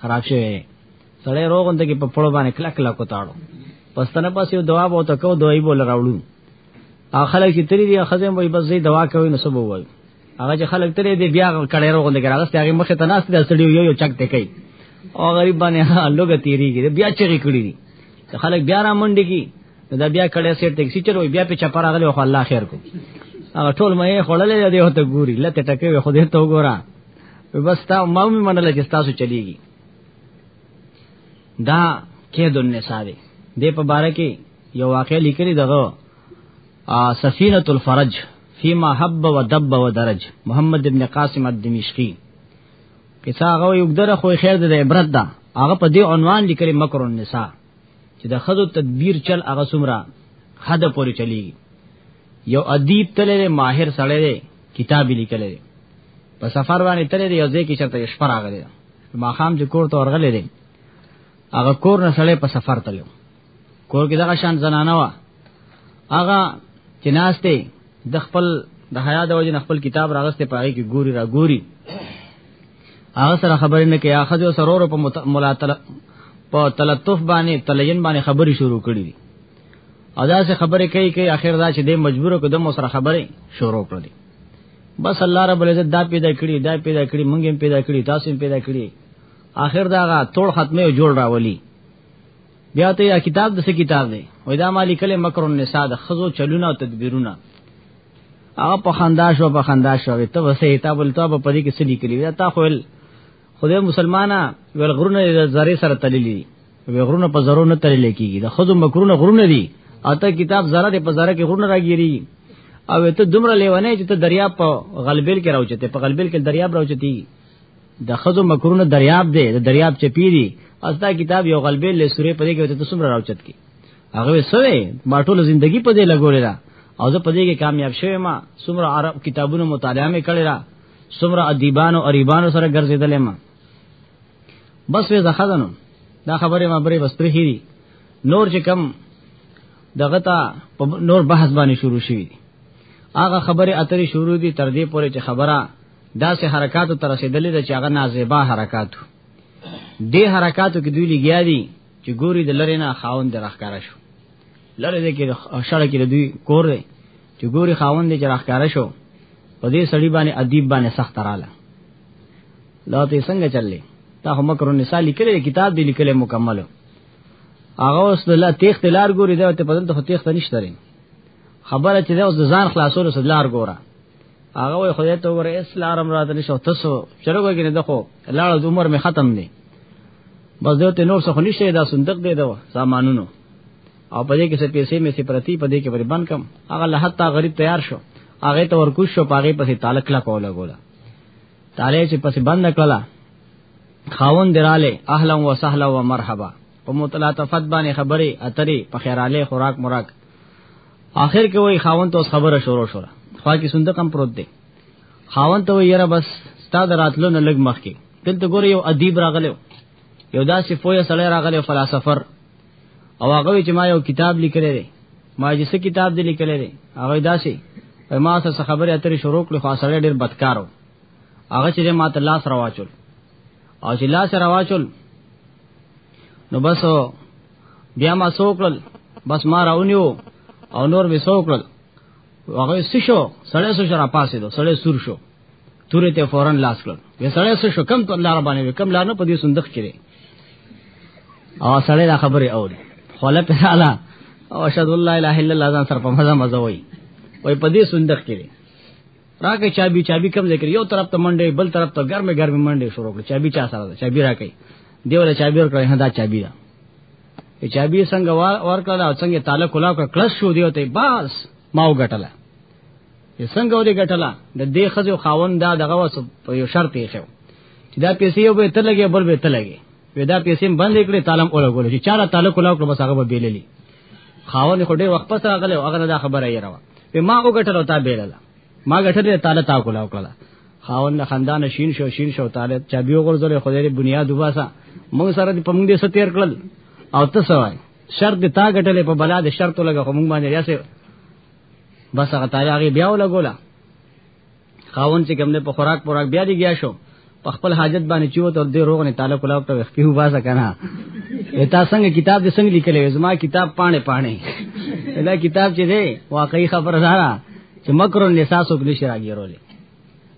خراب شوی سړی روغ انده کې په پړو باندې کلک کلک وتاړو پستنه پاسې دوا بوته کو دوی بول راوړو هغه خلک چې تری دی خزم وای بس زی دوا کوي نو سبو وای هغه چې خلک تری دی بیا کړه روغند کراغه ستې هغه مخه ته ناس دی سړی یو یو چک ته کوي او غریب باندې لوګ تیریږي بیا چغې کړی دي خلک بیا را منډي کی دا بیا کړه سیټ ټیکسی چر وای بیا په چپر غلې خو الله خیر کو هغه ټول مې خړلې دی هته ګوري لته ټکه خو دې تو ګورا بس تا ما مې منل چې تاسو چلیږي دا کې دنه ساده دې په بارکه یو واقع لیکلی دغه سفینه الفرج فيما حب ودب ودرج محمد ابن قاسم الدمشقي کیسه هغه یو دره خو خیر د عبرت ده هغه په دې عنوان لیکلی مکر النساء چې د خدو تدبیر چل هغه سمرا حد پورې چلی یو ادیب تللی ماهر سړی دی کتاب لیکلی په سفر باندې تللی دی یو ځای کې چرته شپه راغلی ما خام چې کور ته ورغلی دی هغه کور نه سړی په سفر تللی کور کې دغه شان زنانه وا هغه چې ناشته د خپل د حیا د وجه خپل کتاب راغسته پاره کې ګوري را ګوري هغه سره خبرې نه کوي اخذ او سرور په ملاتل په تلطف باندې تلین باندې خبرې شروع کړې دي ادا سے خبرې کوي کوي اخر دا چې د مجبور کو د مو سره خبرې شروع کړې بس الله رب العزت دا پیدا کړی دا پیدا کړی مونږ هم پیدا کړی تاسو هم پیدا کړی اخر دا غا توړ ختمه جوړ راولي بیا ته دا کتاب د څه کتاب دی وای دا مالی کله مکر النساء د خزو چلونه او تدبیرونه هغه په خندا شو په خندا شو ته وسه کتاب التوب په دې کې څه لیکلی دا تا خو خدای مسلمانا ول غرونه د زری سره تللی وی غرونه په زرو نه تللی کیږي د خزو مکرونه غرونه دي اته کتاب زره د په زره کې غرونه راګيري او ته دومره لیونه چې ته دریاب په غلبیل کې راوچته په غلبیل کې دریاب راوچتی د خزو مکرونه دریاب دی د دریاب چپیری استا کتاب یو غلبې له سورې پرې کې ته څومره راوچت کی هغه سوې ما ټول ژوندۍ په دې لګولې را او زه په دې کې کامیاب شوم ما څومره عرب کتابونو مطالعه مې کړې را څومره ادیبانو او ریبانو سره ګرځېدلې ما بس وې زخدنو دا خبره ما بری بس پرې هری نور چې کم دغه تا نور بحث باندې شروع شوی هغه خبره اترې شروع دي تر دې پورې چې خبره داسې حرکاتو تر رسیدلې ده چې هغه نازیبا حرکاتو دې حرکاتو کې دوی لګیا دي چې ګوري د لری نه خاوند درخکاره شو لری دې کې شړه کې دوی کور دی چې ګوري خاوند دې درخکاره شو په دې سړی باندې ادیب باندې سخت رااله لا ته څنګه چللې دا هم کرو نساء لیکلې کتاب دې لیکلې مکمل هغه اوس د لا تیخ تلار ګوري دا ته پدن ته تیخ نشته خبره چې دا اوس د ځان خلاصولو سره لار ګوره هغه وای خدای ته ور اسلام را دې شو تاسو چرګو کې نه دخو لاړ د عمر می ختم دی بس دوی ته نور څه نشته دا صندوق دی دا سامانونو او پدې کې څه پیسې مې سي پرتی پدې کې بری بند کم هغه له حتا غریب تیار شو هغه ته ورکوش شو پاغه پسې تعلق لا کوله ګولا تعالی چې پسې بند کړلا خاون دراله اهلا وسهلا ومرحبا په متلاطفت باندې خبرې اترې په خیراله خوراک مراک آخر کې وای خاوند ته خبره شروع شوه خو کې صندوق هم پروت دی خاوند ته یره بس ستا د راتلو نه لګ مخ کې دلته ګوره یو ادیب راغلو یو داسې فویا سړی راغلو فلسفر او هغه چې ما یو کتاب لیکلی دی ما چې څه کتاب دی لیکلی دی هغه داسې ما سره خبرې اترې شروع کړې خو سړی ډېر بدکارو هغه چې ما ته لاس راواچول او چې لاس راواچول نو بس بیا ما سوکل بس ما راونیو او نور به سوکل هغه سشو سړی سو شرا پاسې دو سړی سور شو تورې ته فورن لاس کړ وې سړی سشو کم ته لار باندې کم لار نه پدې صندوق چره او سړی دا خبره اوري خوله په حالا او اشهد الله الا الله ځان سره په مزه مزه وای وای پدې صندوق چره راکې چابي چابي کم ذکر یو طرف ته منډه بل طرف ته ګرمه ګرمه منډه شروع کړ چابي چا سره ده چابي راکې دیوله چابي ور کړې دا چابي ده چابي څنګه ور کړل او څنګه تعالی کولا کړ کلس شو دیو ته بس ما وګټله څنګه ودی ګټله د دې خزو خاون دا دغه وس په یو شرط یې خو چې دا پیسې یو به تل لګي بل به تل لګي ودا پیسې باندې کړې تعالی اوله ګول چې چاره تعالی کولا کړ بس هغه به بیللی خاون خو ډېر وخت پس راغله او هغه دا خبره یې راوه په ما وګټل او تا بیلله ما ګټل تا له تا کولا وکړه خاون نه خندان شین شو شین شو تعالی چا بیو غرزل خدای دې بنیاد وباسا موږ سره په موږ دې ستیر کړل او ته سوای شرط دې تا ګټلې په بلا دې شرط لګه خو موږ باندې یاسه بس هغه تعالی هغه بیا ولګولا خاون چې کوم نه په خوراک پوراک بیا دی گیا شو په خپل حاجت باندې چوه تر دې روغ نه تعالی کولا ته وخت پیو باسه کنه تا څنګه کتاب دې څنګه لیکلې زما کتاب پانه پانه دا کتاب چې دی واقعي خبره ده چې مکر النساء سو کې نشي راګیرولې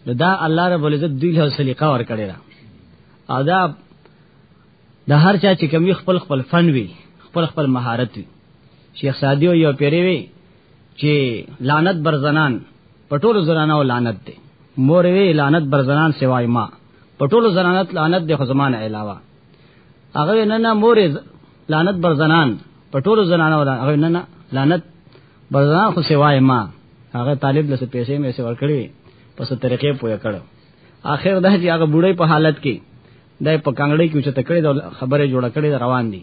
نو دا الله رب العزت دوی له سلیقه ور کړی را او دا د هر چا چې کمی خپل خپل فن وي خپل خپل مهارت وي شیخ سادیو یو پیری وی چې لعنت بر زنان پټول زنانو لعنت دی مور وی لعنت بر زنان سوای ما پټول زنانت لعنت دی خو زمانه علاوه هغه نه نه مور لعنت بر زنان پټول زنانو هغه نه نه لعنت بر زنان خو سوای ما هغه طالب لسه پیسې مې سي ورکړي پس طریقې پوهه کړو اخر دا چې هغه بوډۍ په حالت کې دای په کانګړې کې چې تکړه خبره جوړه کړې روان دي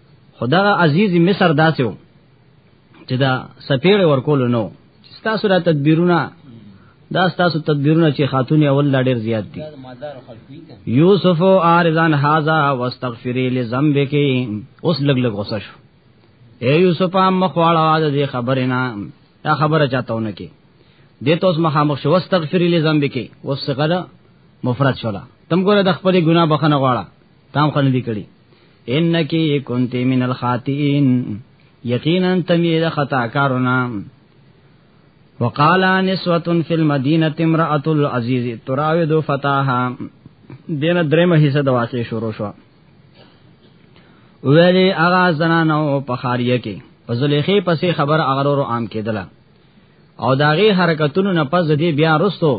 خدا عزیز مصر داسو چې دا سپیړ ورکول نو تاسو را تدبیرونه دا تاسو تدبیرونه چې خاتون اول لا ډیر زیات دي یوسف او ارزان هاذا واستغفری لذنبک اوس لګ لګ غوسه شو اے یوسف هم مخواړه واده دې خبره نه دا خبره چاتهونه کې دې ته اوس مخامخ شو واستغفری لذنبک اوس څنګه مفرد شولا تم ګوره د خپل ګناه بخنه غواړه تام خلک دي کړي انکی کنت من الخاطئین یقینا تمی د خطا کارونه وقالا نسوه فی المدینه امراه العزیز تراود فتاها دینه درېمه حصہ د واقع شروع شو ویلې اغا زنانو په خاریه کې په زلیخې پسې خبر اغرورو عام کېدله او داغي حرکتونو نه پز دې بیا رستو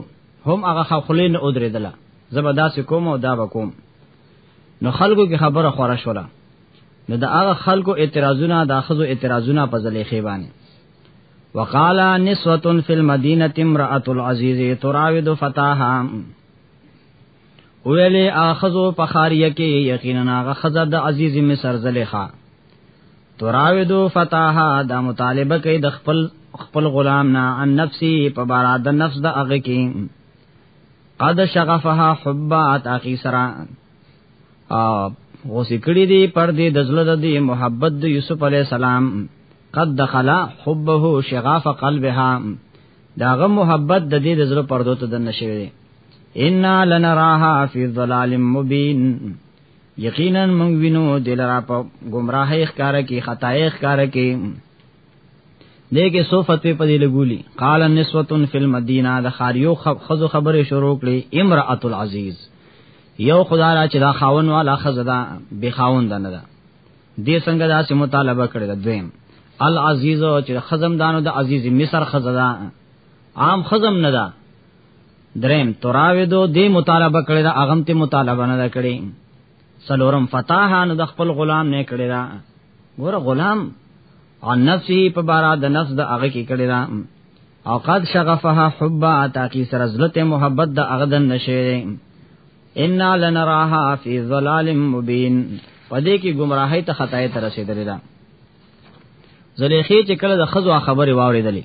هم هغه خپلې نه ودرېدله زبرداسې کوم او دا وکوم نو خلکو کې خبره خورا شوله نو دا هغه خلکو اعتراضونه دا خزو اعتراضونه په ځلې خېبانه وقال نسوه فی المدینه امراه العزیز تراود فتاها ویلې اخذو په خاریه کې یقینا هغه خزه د عزیز مصر زلیخا تراودو فتاها دا مطالبه کوي د خپل خپل غلام نه ان نفسي په بار د نفس د هغه کې قد شغفها حبا تاخي سرا او وسې کړی دی پر دې د زړه د دې محبت د یوسف علی السلام قد دخل حبه شغاف قلبها داغه محبت د دې د زړه پردو ته دنه شوی ان لنراها فی ظلال مبین یقینا موږ وینو دلرا په گمراهی ښکار کې خطای ښکار کې دغه صفت په دې لګولي قال نسوتن فی المدینه د خاریو خزو خبره شروع کړي امراه العزیز یو خدای را چې دا خاون والا خزدا به خاون ده نه ده دې څنګه دا سم مطالبه کړی دا دویم العزیز چې خزم دانو د عزیز مصر خزدا عام خزم نه ده دریم تراویدو دې مطالبه کړی دا اغم ته مطالبه نه کړی سلورم فتاحانو د خپل غلام نه کړی دا ګور غلام عن نفسه په بارا د نفس د هغه کې کړی دا او قد شغفها حبا تاکي سره زلت محبت د هغه د نشه ان لنراها فی ظلال مبین پدې کې گمراهی ته خطای ته رسیدلی دا زلیخی چې کله د خزو خبره واوریدلې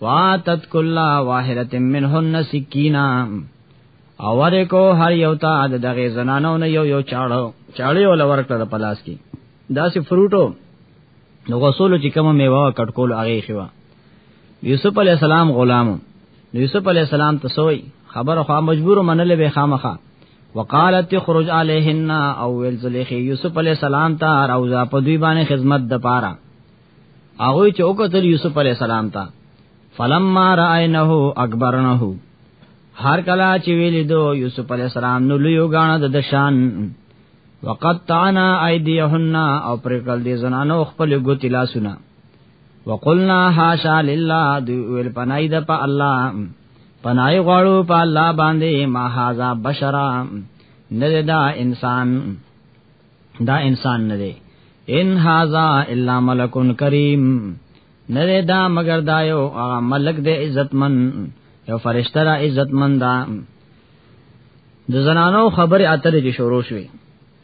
واتت کلا واحدت منهن سکینا او ورکو هر یو تا د دغه زنانو نه یو یو چاړو چاړي ول ورکړه د پلاس کی داسې فروټو نو غسول چې کوم میوه کټکول هغه خوا یوسف علی السلام غلام یوسف علی السلام تسوی خبر خو مجبور منل به خامخه وقالت تخرج علیهن او ول زلیخ یوسف علی السلام ته راوځه په دوی باندې خدمت د پاره هغه چې او قتل یوسف علی السلام ته فلما راینه اکبرنه هر کلا چې ویل دو یوسف علی السلام نو لیو غاڼه د شان وقطعنا ایدیهن او پر کل دې زنانو خپل ګوتی لاسونه وقلنا حاشا لله دی ویل پنای د په الله پنای غواړو په الله باندې ما هاذا بشرا نه دا انسان دا انسان نه دی ان هاذا الا ملک کریم نه دی دا مگر دا یو هغه ملک دی عزتمن یو فرشتہ را عزتمن دا د زنانو خبره اترې کې شروع شوې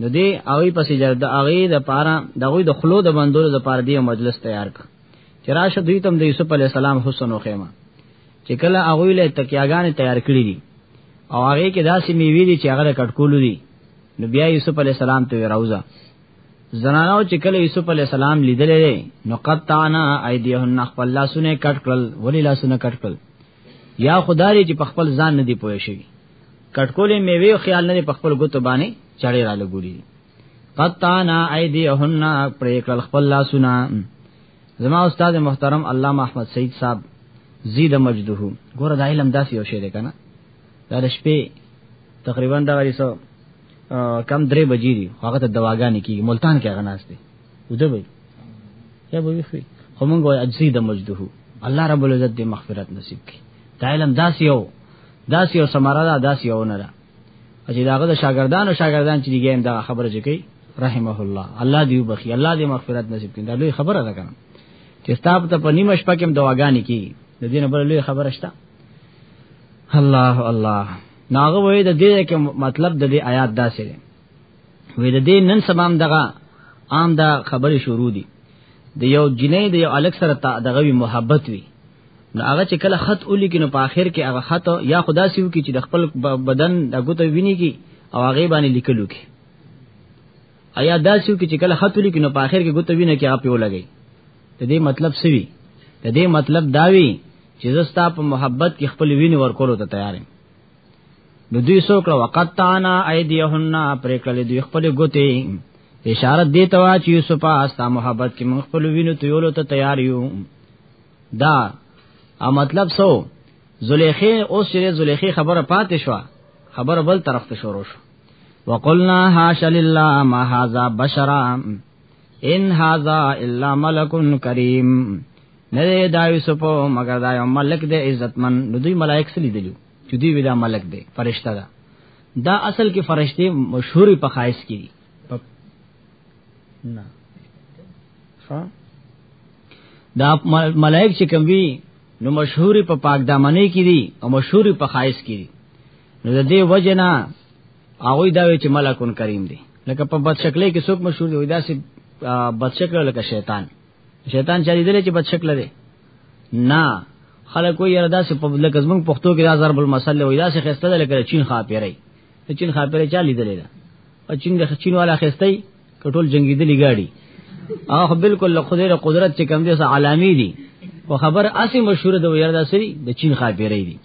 د دې اوی پسې جرد اغه د پاره دغه د خلو د بندولو د پاره دی مجلس تیار کړ چې راشه دوی تم د یوسف علی السلام حسن او خیمه چې کله هغه له تکیاګانې تیار کړې دي او هغه کې داسې میوې دي چې هغه کټکول دي نو بیا یوسف علی السلام ته راوځه زنانو چې کله یوسف علی السلام لیدلې نو قطعنا ایدیهن خپل لاسونه کټ کړل ولی لاسونه کټ کړل یا خدای چې په خپل ځان نه دی پوه شي کټکولې میوه خیال نه په خپل ګوتو باندې چړې را لګولې قطانا ایدیهن پریکل خپل لاسونه زما استاد محترم علامه احمد سید صاحب زید مجده ګور دا علم داسې یو شی دی کنه دا شپې تقریبا دا غری سو کم درې بجې دي هغه ته دواګانې کیږي ملتان کې هغه ناس دي وده وي یا به وي خو موږ وای اجزي د مجده الله رب العزت دې مغفرت نصیب کړي دا علم داس یو داس یو سماره دا داس یو نه ده چې داغه د شاګردانو شاګردان چې دیګین دا خبره چې کوي رحمه الله الله دې وبخي الله دې مغفرت نصیب کړي دا لوی خبره ده کنه چې ستاسو ته په نیمه شپه کې دواګانې کیږي د دې نه بل لوی خبره شته الله الله ناغه وې د دې کې مطلب د دې آیات داسې دی وې د دې نن سبام دغه عام دا خبرې شروع دي د یو جنې د یو الک سره دغه وی محبت وی نو هغه چې کله خط اولی کې نو په اخر کې هغه خط یا خدا سیو کې چې د خپل بدن دغه ته ویني کې او هغه باندې لیکلو کې ایا داسیو کې چې کله خط لیکي نو په اخر کې ګوتو وینه کې هغه پیو لګي د دې مطلب څه وی د دې مطلب دا وی چې زستا په محبت کې خپل وینه ورکولو ته تیار یم نو دوی سو کړه وقت تانا ایدیهن پرکل دوی خپل ګوتې اشاره دی ته وا چې یوسف استا محبت کې موږ خپل وینو ته یولو ته تیار یو دا ا مطلب سو زلیخه اوس چې زلیخه خبره پاتې شو خبره بل طرف ته شروع شو وقلنا حاش لله ما هذا بشرا ان هذا الا ملک کریم نه دا یوسف مگر دا یو ملک دی عزتمن نو دوی ملائک سلی دیلو چې دوی ودا ملک دی فرشتہ ده دا اصل کې فرشتي مشهور په خایس کې دي نه دا ملائک چې کوم وی نو مشهور په پاک دامنې کې دي او مشهور په خایس کې دي نو د دې وجنا هغه دا وی چې ملکون کریم دی لکه په بد شکلې کې څوک مشهور دی دا سي بد شکل لکه شیطان شیطان چې دې چې بد شکل دی نه خلک وی یره دا سي په لکه زمون پښتو کې دا ضرب المثل وی دا سي خسته ده لکه چین خا پیری ته چین خا پیری چا لیدلې ده او چین د چین والا خسته کټول جنگی دلی گاډي هغه بالکل له خدای له قدرت چې کم دي سه علامي دي او خبر اسی مشهور ده یره دا سي د چین خا پیری دي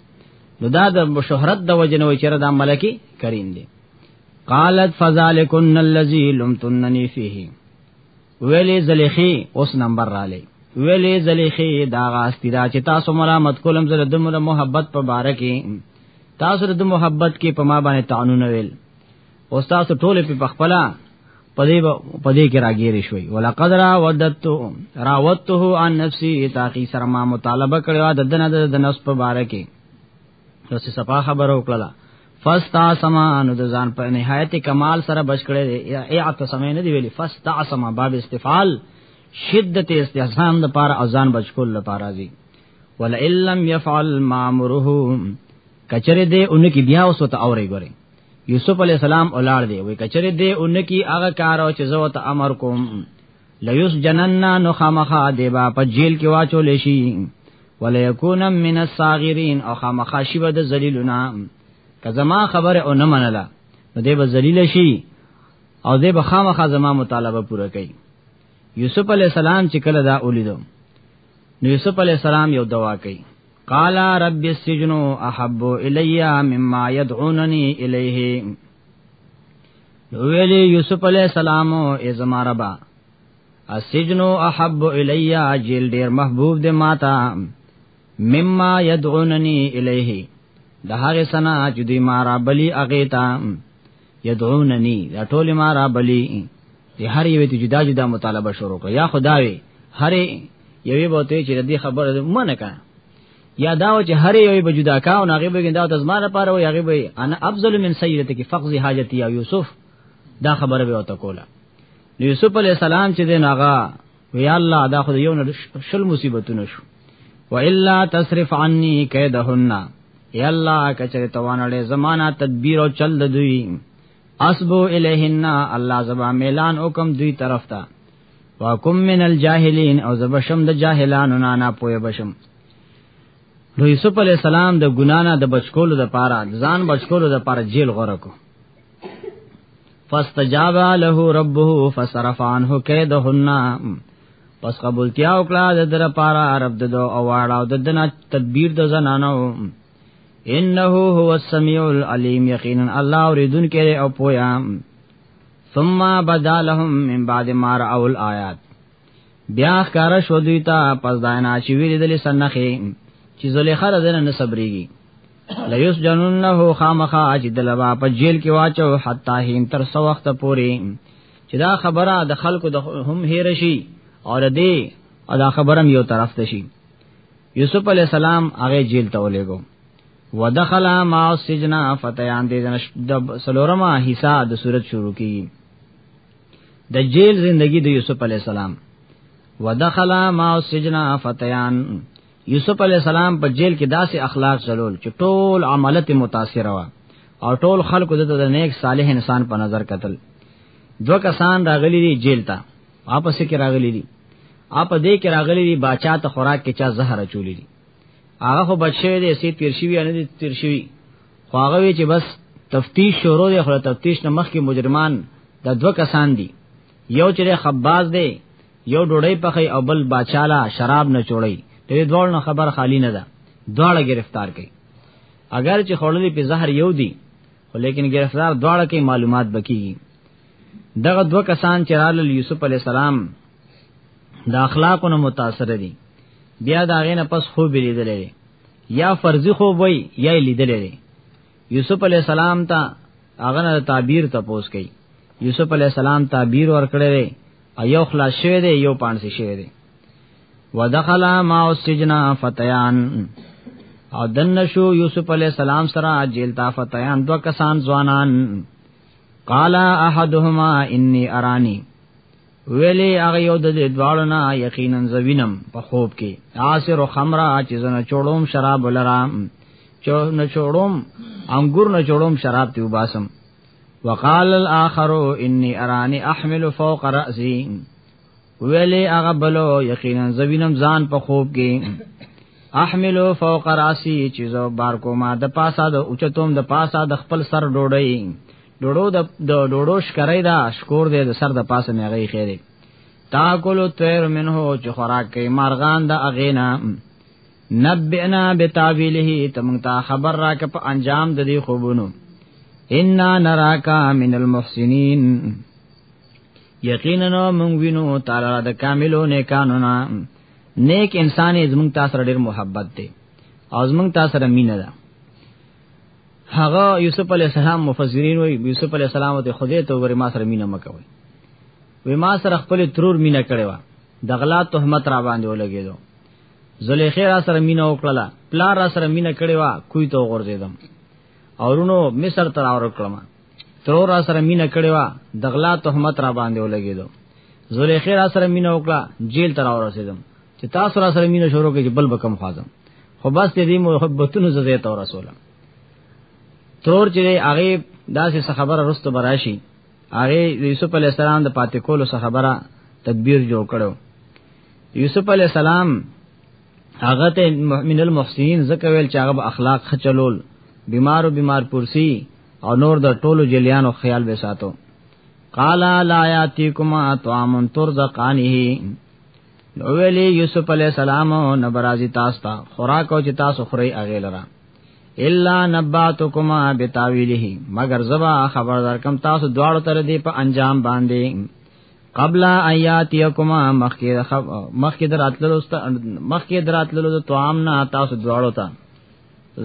نو دا د شهرت د وجنوي چر دا ملکی کریم دی قالت فذلکن الذی لمتننی فیه ویلی زلیخی اوس نمبر را لې ویلی زلیخی دا غاستی دا چې تاسو ملامت کولم زره د محبت په باره کې تاسو د محبت کې په ما باندې تانو نه ویل او تاسو ټول په پخپلا پدې پدې کې راګیری شوي ولقد را ودت راوته عن نفسي تاکي سره ما مطالبه کړو د دنه د نفس په باره کې نو څه صفه خبره وکړه فستا سما نو د ځان په نهایت کمال سره بچ کړي ایات سمې نه دی ویلي فستا سما باب استفعال شدت استحسان د پاره اذان بچ کول لپاره دي ولا ان لم يفعل ما امره کچره دې ان کې بیا اوس ته اوري ګوري یوسف علی السلام اولاد دی وای کچره دی اونکی هغه کار او چې زه وت امر کوم لیوس جنننا نو خامخا دی با په جیل کې واچول شي ولیکون من الصاغرین او خامخا شی به د ذلیلنا که زما خبره او نه منله نو دی به ذلیل شي او دی به خامخا زما مطالبه پوره کوي یوسف علی السلام چې کله دا ولیدو نو یوسف علی السلام یو دوا کوي قال رب السجن احب الی مما يدعونني الیه ویل یوسف علی السلام ای زما ربا السجن احب الی جیل ډیر محبوب دی ماتا مما يدعونني الیه د هغه سنا چې دی ما را بلی اغیتا یدعوننی دا ټول ما را بلی دی هر یو ته جدا جدا مطالبه شروع کړ یا خدای هر یوې بوته چې دې خبره منه کا یا دا چې هر یوې به جدا کا او هغه به ګندا د زما لپاره او هغه به انا افضل من سیدته کی فقزی حاجت یا یوسف دا خبره به وته کوله یوسف علی السلام چې دین هغه ویا الله دا خو یو نه شل مصیبتونه شو و الا تصرف عني کیدهن یا الله کچره توانړې زمانہ تدبیر او چل د دوی اسبو الیهن الله زبا میلان حکم دوی طرف ته واکم من الجاهلین او زبشم د جاهلانو نه نه پوهه بشم نو یوسف علی السلام د ګنا نه د بچکولو د پاره ځان بچکولو د پاره جیل غره کو فاستجاب له ربه فصرف عنه كيدهن پس قبولتیا وکړه د در پارا عرب د دو او واړه د دنا تدبیر د زنانو انه هو السميع العليم یقینا الله اوریدون کې او پویا ثم بدالهم من بعد ما راول آیات بیا ښکار شو دوی ته پس داینا چې ویل دل سنخه چې زلیخا رزنه نه صبرېږي لیوس جننه خامخا چې دلوا په جیل کې واچو حتا هین تر سو وخت پوري چې دا خبره د خلکو د هم هیر شي اور دې او دا خبره یو طرف ته شي یوسف علی السلام هغه جیل ته ولېګو ودخل ما سجنا فتیان دې د سلورما حصہ د صورت شروع کیږي د جیل زندگی د یوسف علی السلام ودخل ما سجنا فتیان یوسف علی السلام په جیل کې داسې اخلاق چلول چې ټول عملت متاثر وا او ټول خلکو دته د نیک صالح انسان په نظر قتل دو کسان راغلي دي جیل ته واپس کې راغلي دي اپ دې کې راغلي دي باچا ته خوراک کې چا زهر چولې دي هغه خو بچي دي سي تیر شي نه دي تیر شي خو هغه وی چې بس تفتیش شروع دی خو تفتیش نه مخکې مجرمان د دوه کسان دي یو چې خباز دی یو ډوړی پخې او بل باچاله شراب نه چوړی دې دوړ نه خبر خالی نه ده دواړه گرفتار کړي اگر چې خړلې په زهر یو دی خو لیکن گرفتار دواړه کې معلومات بکیږي دغه دوه کسان چې رال یوسف علی السلام د اخلاقونو متاثر دي بیا دا غینه پس خو بلیدلې یا فرضی خو وای یا لیدل لري یوسف علی السلام ته هغه نه تعبیر ته پوس کړي یوسف علی السلام تعبیر ورکړي او یو خلاص شوی دی یو پانسی شوی دی ودخل ما السجن فتیان او دن شو یوسف علی السلام سره جیل تا فتیان دو کسان ځوانان قال احدهما انی ارانی ویلی هغه یو د دې دواړو نه یقینا زوینم په خوب کې عاصر خمرا چې زنه چوړوم شراب لرام چو نه چوړوم انګور نه چوړوم شراب ته وباسم وقال الاخر انی ارانی احمل فوق راسی ویلی هغه بلو یقینا زوینم ځان په خوب کې احمل فوق راسی چې زو بار کومه د پاسه د اوچتوم د پاسه د خپل سر ډوډۍ ډوډو د ډوډو شکرای دا شکور دې د سر د پاسه نه غي خیره تاکل الطير منه چې خوراک کوي مارغان د اغینا نبئنا بتاویله تمتا خبر راک په انجام د دې خوبونو ان نراکا من المحسنین یقینا موږ وینو تعالی د کاملو نه قانونا نیک انسان زموږ تاسو ډیر محبت دی او زموږ تاسو سره مینه ده هغه یوسف علی السلام مفسرین وی یوسف علی السلام ته خدای ته وګوره ما سره مینه مکوي وی ما سره خپل ترور مینه کړي وا د غلا تهمت را باندې ولګیدو زلیخه را سره مینه وکړه پلار را سره مینه کړي وا کوی ته ورزیدم اورونو مصر تر اور کړم ترور را سره مینه کړې وا د غلا تهمت را باندې ولګېدو زلیخې را سره مینه وکړه جیل تر ورسېدم چې تاسو را سره مینه شروع کړي بل بکم خوازم خو بس دې محبتونو زده تور رسولم ترور چې هغه داسې څه خبره رسته براشي هغه یوسف علی السلام د پاتې کولو څه خبره تدبیر جوړ کړو یوسف علی السلام هغه ته من المحسنین زکه ویل چې هغه اخلاق خچلول بیمارو بیمار پرسی او نور د ټولو جلیانو خیال به ساتو قال لا یاتیکما طعام ترزقانه نو ویلی یوسف علی السلام نو برازی تاسو ته خوراک او چې تاسو خوري اغه لرا الا نباتکما بتاویله مگر زبا خبر درکم تاسو دواړو تر دې په انجام باندې قبل ایاتیکما مخکې مخکې دراتلو مخکې دراتلو د طعام نه تاسو دواړو ته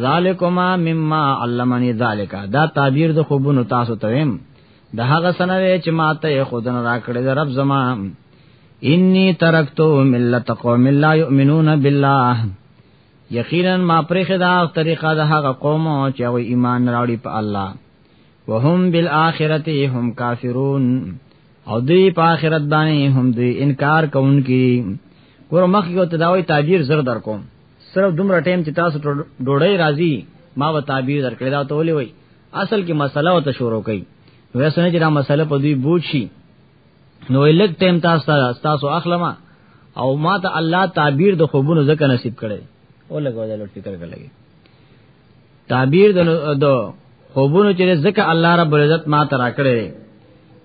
ذالکما مما علمنی ذالک دا تعبیر د خوبونو تاسو ته ویم د هغه سنوي چې ماته خودن راکړې د رب زما انی ترکتو ملت قوم لا یؤمنون بالله یقینا ما پرخه دا طریقه د هغه قوم چې هغه ایمان راوړي په الله وهم بالآخرته هم کافرون او دوی په آخرت باندې هم دوی انکار کوونکي ګور مخ یو تداوی تعبیر زر در کوم صرف دومره ټیم چې تاسو ډوډۍ راځي ما به تعبیر درکړی دا ته ولې وای اصل کې مسله او ته شروع کړي وېسنه چې دا مسله په دوی بوج شي نو الګ ټیم تاسو تاسو اخلمه او ما ته الله تعبیر د خوبونو زکه نصیب کړي او لګو دا لوټ فکر کړلګي تعبیر د خوبونو چې زکه الله رب العزت ما ته راکړي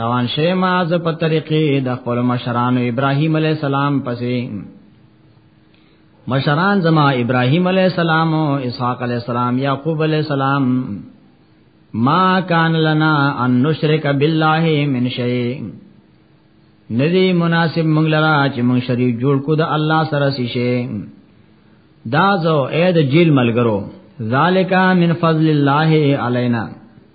روان شې ما ز په طریقې د خپل مشرانو ابراهیم علی السلام پسې مشران زما ابراهیم علی السلام او اسحاق علی السلام یعقوب علی السلام ما کان لنا ان نشرک بالله من شیء ندی مناسب مونږ لرا چې مونږ شریک جوړ کو د الله سره سي شي دا زو اې د جیل ملګرو ذالک من فضل الله علینا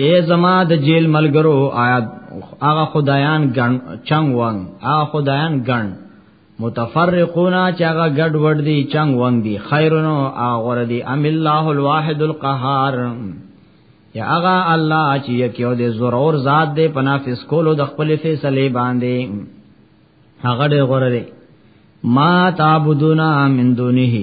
اے زما د جیل ملګرو آیا هغه خدایان ګن چنګ وان هغه خدایان ګن متفرقونا چې هغه ګډ وډ دي چنګ وان دي خیرونو هغه دي ام الله الواحد القهار یا هغه الله چې یو دې زورور ذات دې پنافس کولو د خپل فیصله باندې هغه دې غره ما تعبدون من دونه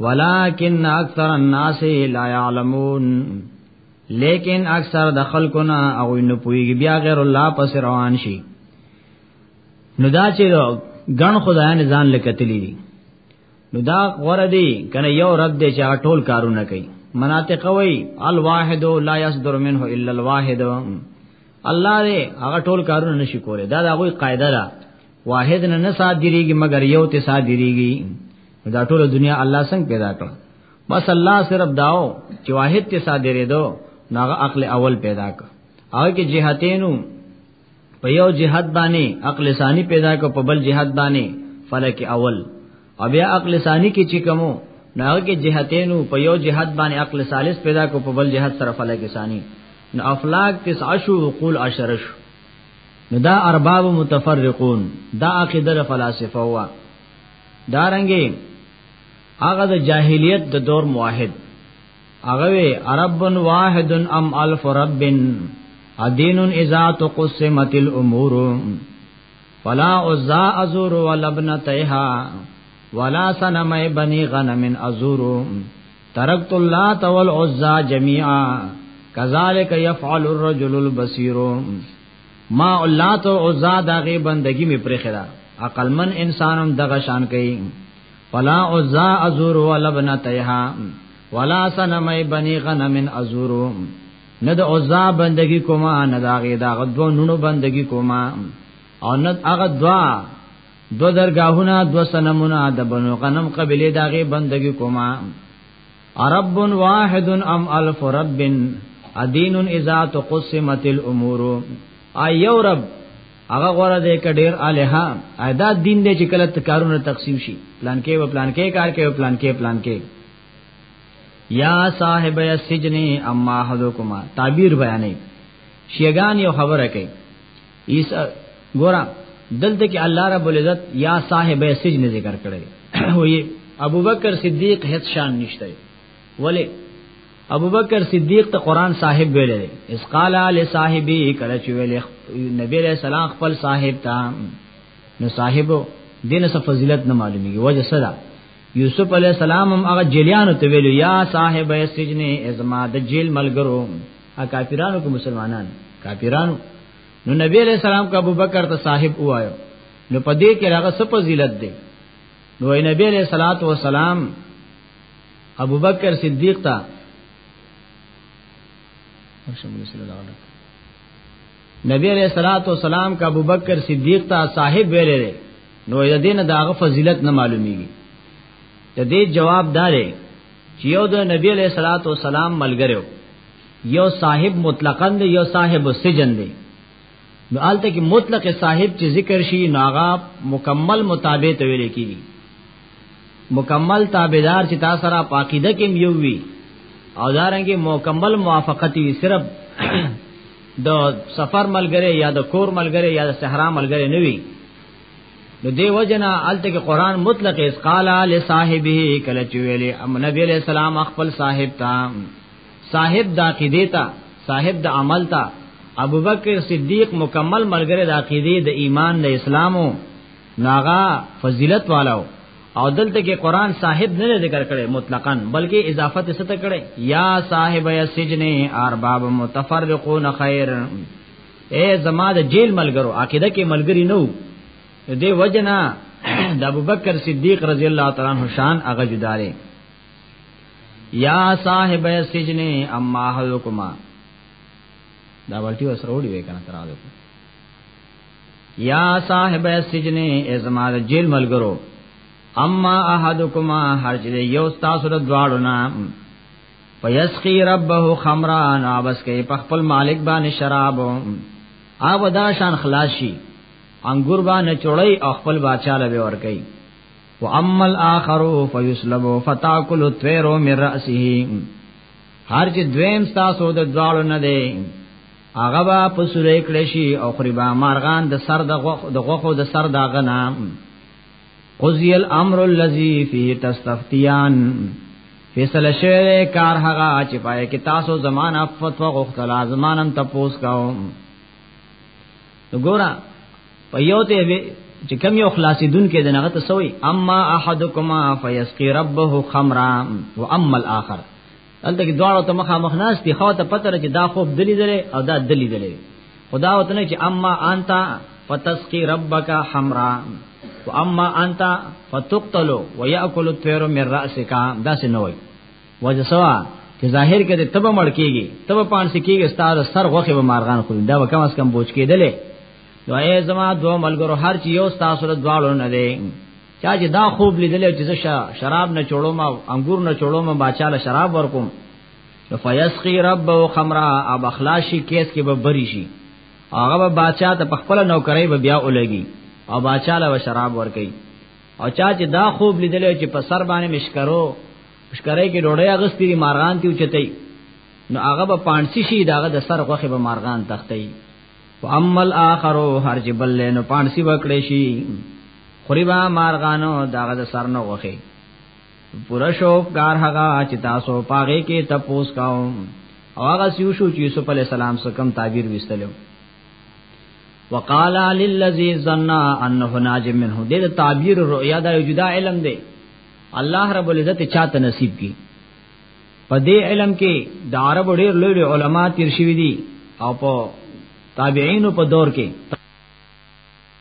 ولكن اکثر الناس لا يعلمون لیکن اکثر د خلکو نه او نه پويږي بیا غیر الله پس روان شي نو دا چې ګڼ خدایان ځان لکتلی دي نو دا غره دی کنه یو رد دی چې ټول کارونه کوي مناطق وی الواحد لا یصدر منه الا الواحد الله دې هغه ټول کارونه نشي کوله دا د هغه قاعده ده واحد نه نه صادریږي مگر یو ته صادریږي دا ټول دنیا الله څنګه پیدا کړ بس الله صرف داو چې واحد ته صادرې دو ناغه عقل اول پیدا کړ هغه کې جهتینو په یو جهاد باندې عقل ثانی پیدا کړ په بل جهاد باندې فلک اول او بیا عقل ثانی کې چې کومو ناغه کې جهتینو په یو جهاد باندې عقل ثالث پیدا کړ په بل جهاد سره فلک ثانی نو افلاک تس عشو وقول عشرش نو دا ارباب متفرقون دا عقیده فلاسفه وا دارنګي هغه د جاهلیت د دور موحد هغه وی عرب واحد ام الف رب ادین اذا تقسمت الامور فلا عزا ازور ولبنتها ولا سنم بني غنم ازور تركت اللات والعزى جميعا كذلك يفعل الرجل البصير ما الله تو عزا دغه بندگی می پرې خدا عقل من انسانم دغه شان کوي فلا عزا ازور ولبنا تیها ولا سنمای بنی غنم ازور نه د عزا بندگی کوما نه داغه دغه دو نونو بندگی کوما او نه هغه دوا دو درگاهونه دو سنمونه د بنو غنم قبیله داغه بندگی کوما عرب واحد ام الف رب ادین اذا تقسمت الامور ایو رب هغه غره دې کډیر الها ادا دین دې چې کله کارونه تقسیم شي پلان کې و پلان کې کار کې و پلان کې پلان کې یا صاحب السجن اما حدکما تعبیر بیانې شیگان یو خبره کوي ایس ګورا دلته کې الله رب العزت یا صاحب سجن ذکر کړی وې ابوبکر صدیق هیڅ شان نشته ولی ابوبکر صدیق ته قران صاحب ویل دی اس قال علی صاحبی کله چې ویل نبی علیہ السلام خپل صاحب ته نو صاحب دین څه فضیلت نه معلومیږي وجه صدا یوسف علیہ السلام هم هغه جلیانو ته ویل یا صاحب سجن ازما د جیل ملګرو ا کافرانو کو مسلمانان کافرانو نو نبی علیہ السلام کا ابوبکر ته صاحب وایو نو په دې کې راغه سپ فضیلت دی نو نبی علیہ الصلات والسلام ابوبکر صدیق ته نبی علیہ الصلات والسلام کا ابوبکر صدیق ته صاحب ویلې نو یې دین داغه فضیلت نه معلومیږي ته دې جواب دارې چې یو د نبی علیہ الصلوۃ والسلام ملګریو یو صاحب مطلقاً دی یو صاحب السجن دی نو آلته کې مطلق صاحب چې ذکر شي ناغا مکمل مطابق ته ویل کیږي مکمل تابعدار چې تاسو سره پاکیده کې یو وی او دارنګه مکمل موافقتی صرف د سفر ملګری یا د کور ملګری یا د صحرا ملګری نه وی نو دی وجنا الته کې قران مطلق اس قال لصاحبه کله چې ویلې ام نبی علیہ السلام خپل صاحب تا صاحب د عقیده تا صاحب د عمل تا ابوبکر صدیق مکمل ملګری د عقیده د ایمان د اسلامو ناغا فضیلت والو او دلته کې قران صاحب نه ذکر کړي مطلقاً بلکې اضافت ست کړي یا صاحب السجن ارباب متفرقون خیر اے زما د جیل ملګرو عقیده کې ملګری نو دې وجنا د ابوبکر صدیق رضی الله تعالی عنہ شان هغه جداره یا صاحب السجن اما حلکما دا ولټي وسره وړي وې کنه تر اوسه یا صاحب السجن ای زما د جیل ملګرو اما احدکما هر چې یو تاسو د دواړو نه فیسقی ربه خمران اوس کې په خپل مالک باندې شراب او دا شان خلاصي انګور باندې چړی او خپل بادشاہ له ور کوي و اما الاخر فیسلب فتاکل الطير من راسه هر چې دویم تاسو د دواړو نه دی هغه با په سورې کړی شي او خريبا مارغان د سر د غوخو د غوخو د سر داغه نام قضی الامر الذی فی تستفتیان فیصله شوه کار هغه چې پای کې تاسو زمانہ فتوا غوښتل زمانم تپوس کاو وګوره په یو ته به چې کم یو خلاصې دن کې دغه ته سوی اما احدکما فیسقی ربه خمرا و اما الاخر انته کې دواړو ته مخه مخ ناس دي خو ته پته چې دا خوب دلی دلی او دا دلی دلی خدا وته نه چې اما انت فتسقي ربک حمرا واما انت فتقتل وياكل الطير من راسك دا څه نه وای وجه سوا چې ظاهر کې ته تب مړ کیږي تب پان سکیږي ستاره سر غوخه به مارغان خوري دا وکم اس کم بوج کېدلې نو اے زما دو ملګرو هر چی یو تاسو له دواړو نه دی چا چې دا خوب لیدل چې زه شراب نه چړوم او انګور نه چړوم باچاله شراب ورکوم فیسقی رب او خمرا اب اخلاصی کیس کې به بری شي هغه به باچا ته په خپل نوکرۍ به بیا ولګي او باچا له شراب ورکي او چا چې دا خوب لیدل چې په سر باندې مشکرو مشکرای کې ډوړې اغستې دي مارغان تی اوچتای نو هغه به پانسی شي داغه د سر غوخه به مارغان تختای و عمل اخرو هر جبل نو پانسی وکړې شي خوري با مارغانو داغه د سر نه غوخي پورا شوق کار هغه چې تاسو پاغه کې تپوس کاو او هغه سیو شو چې یوسف علی السلام سره کم تعبیر وستلو وقال للذي ظن انه ناج منه دې تعبیر رؤیا دا یو جدا علم دی الله رب العزت چاته نصیب کی په دې علم کې د عرب ډېر لوی علما تیر شوی دي او په تابعین په دور کې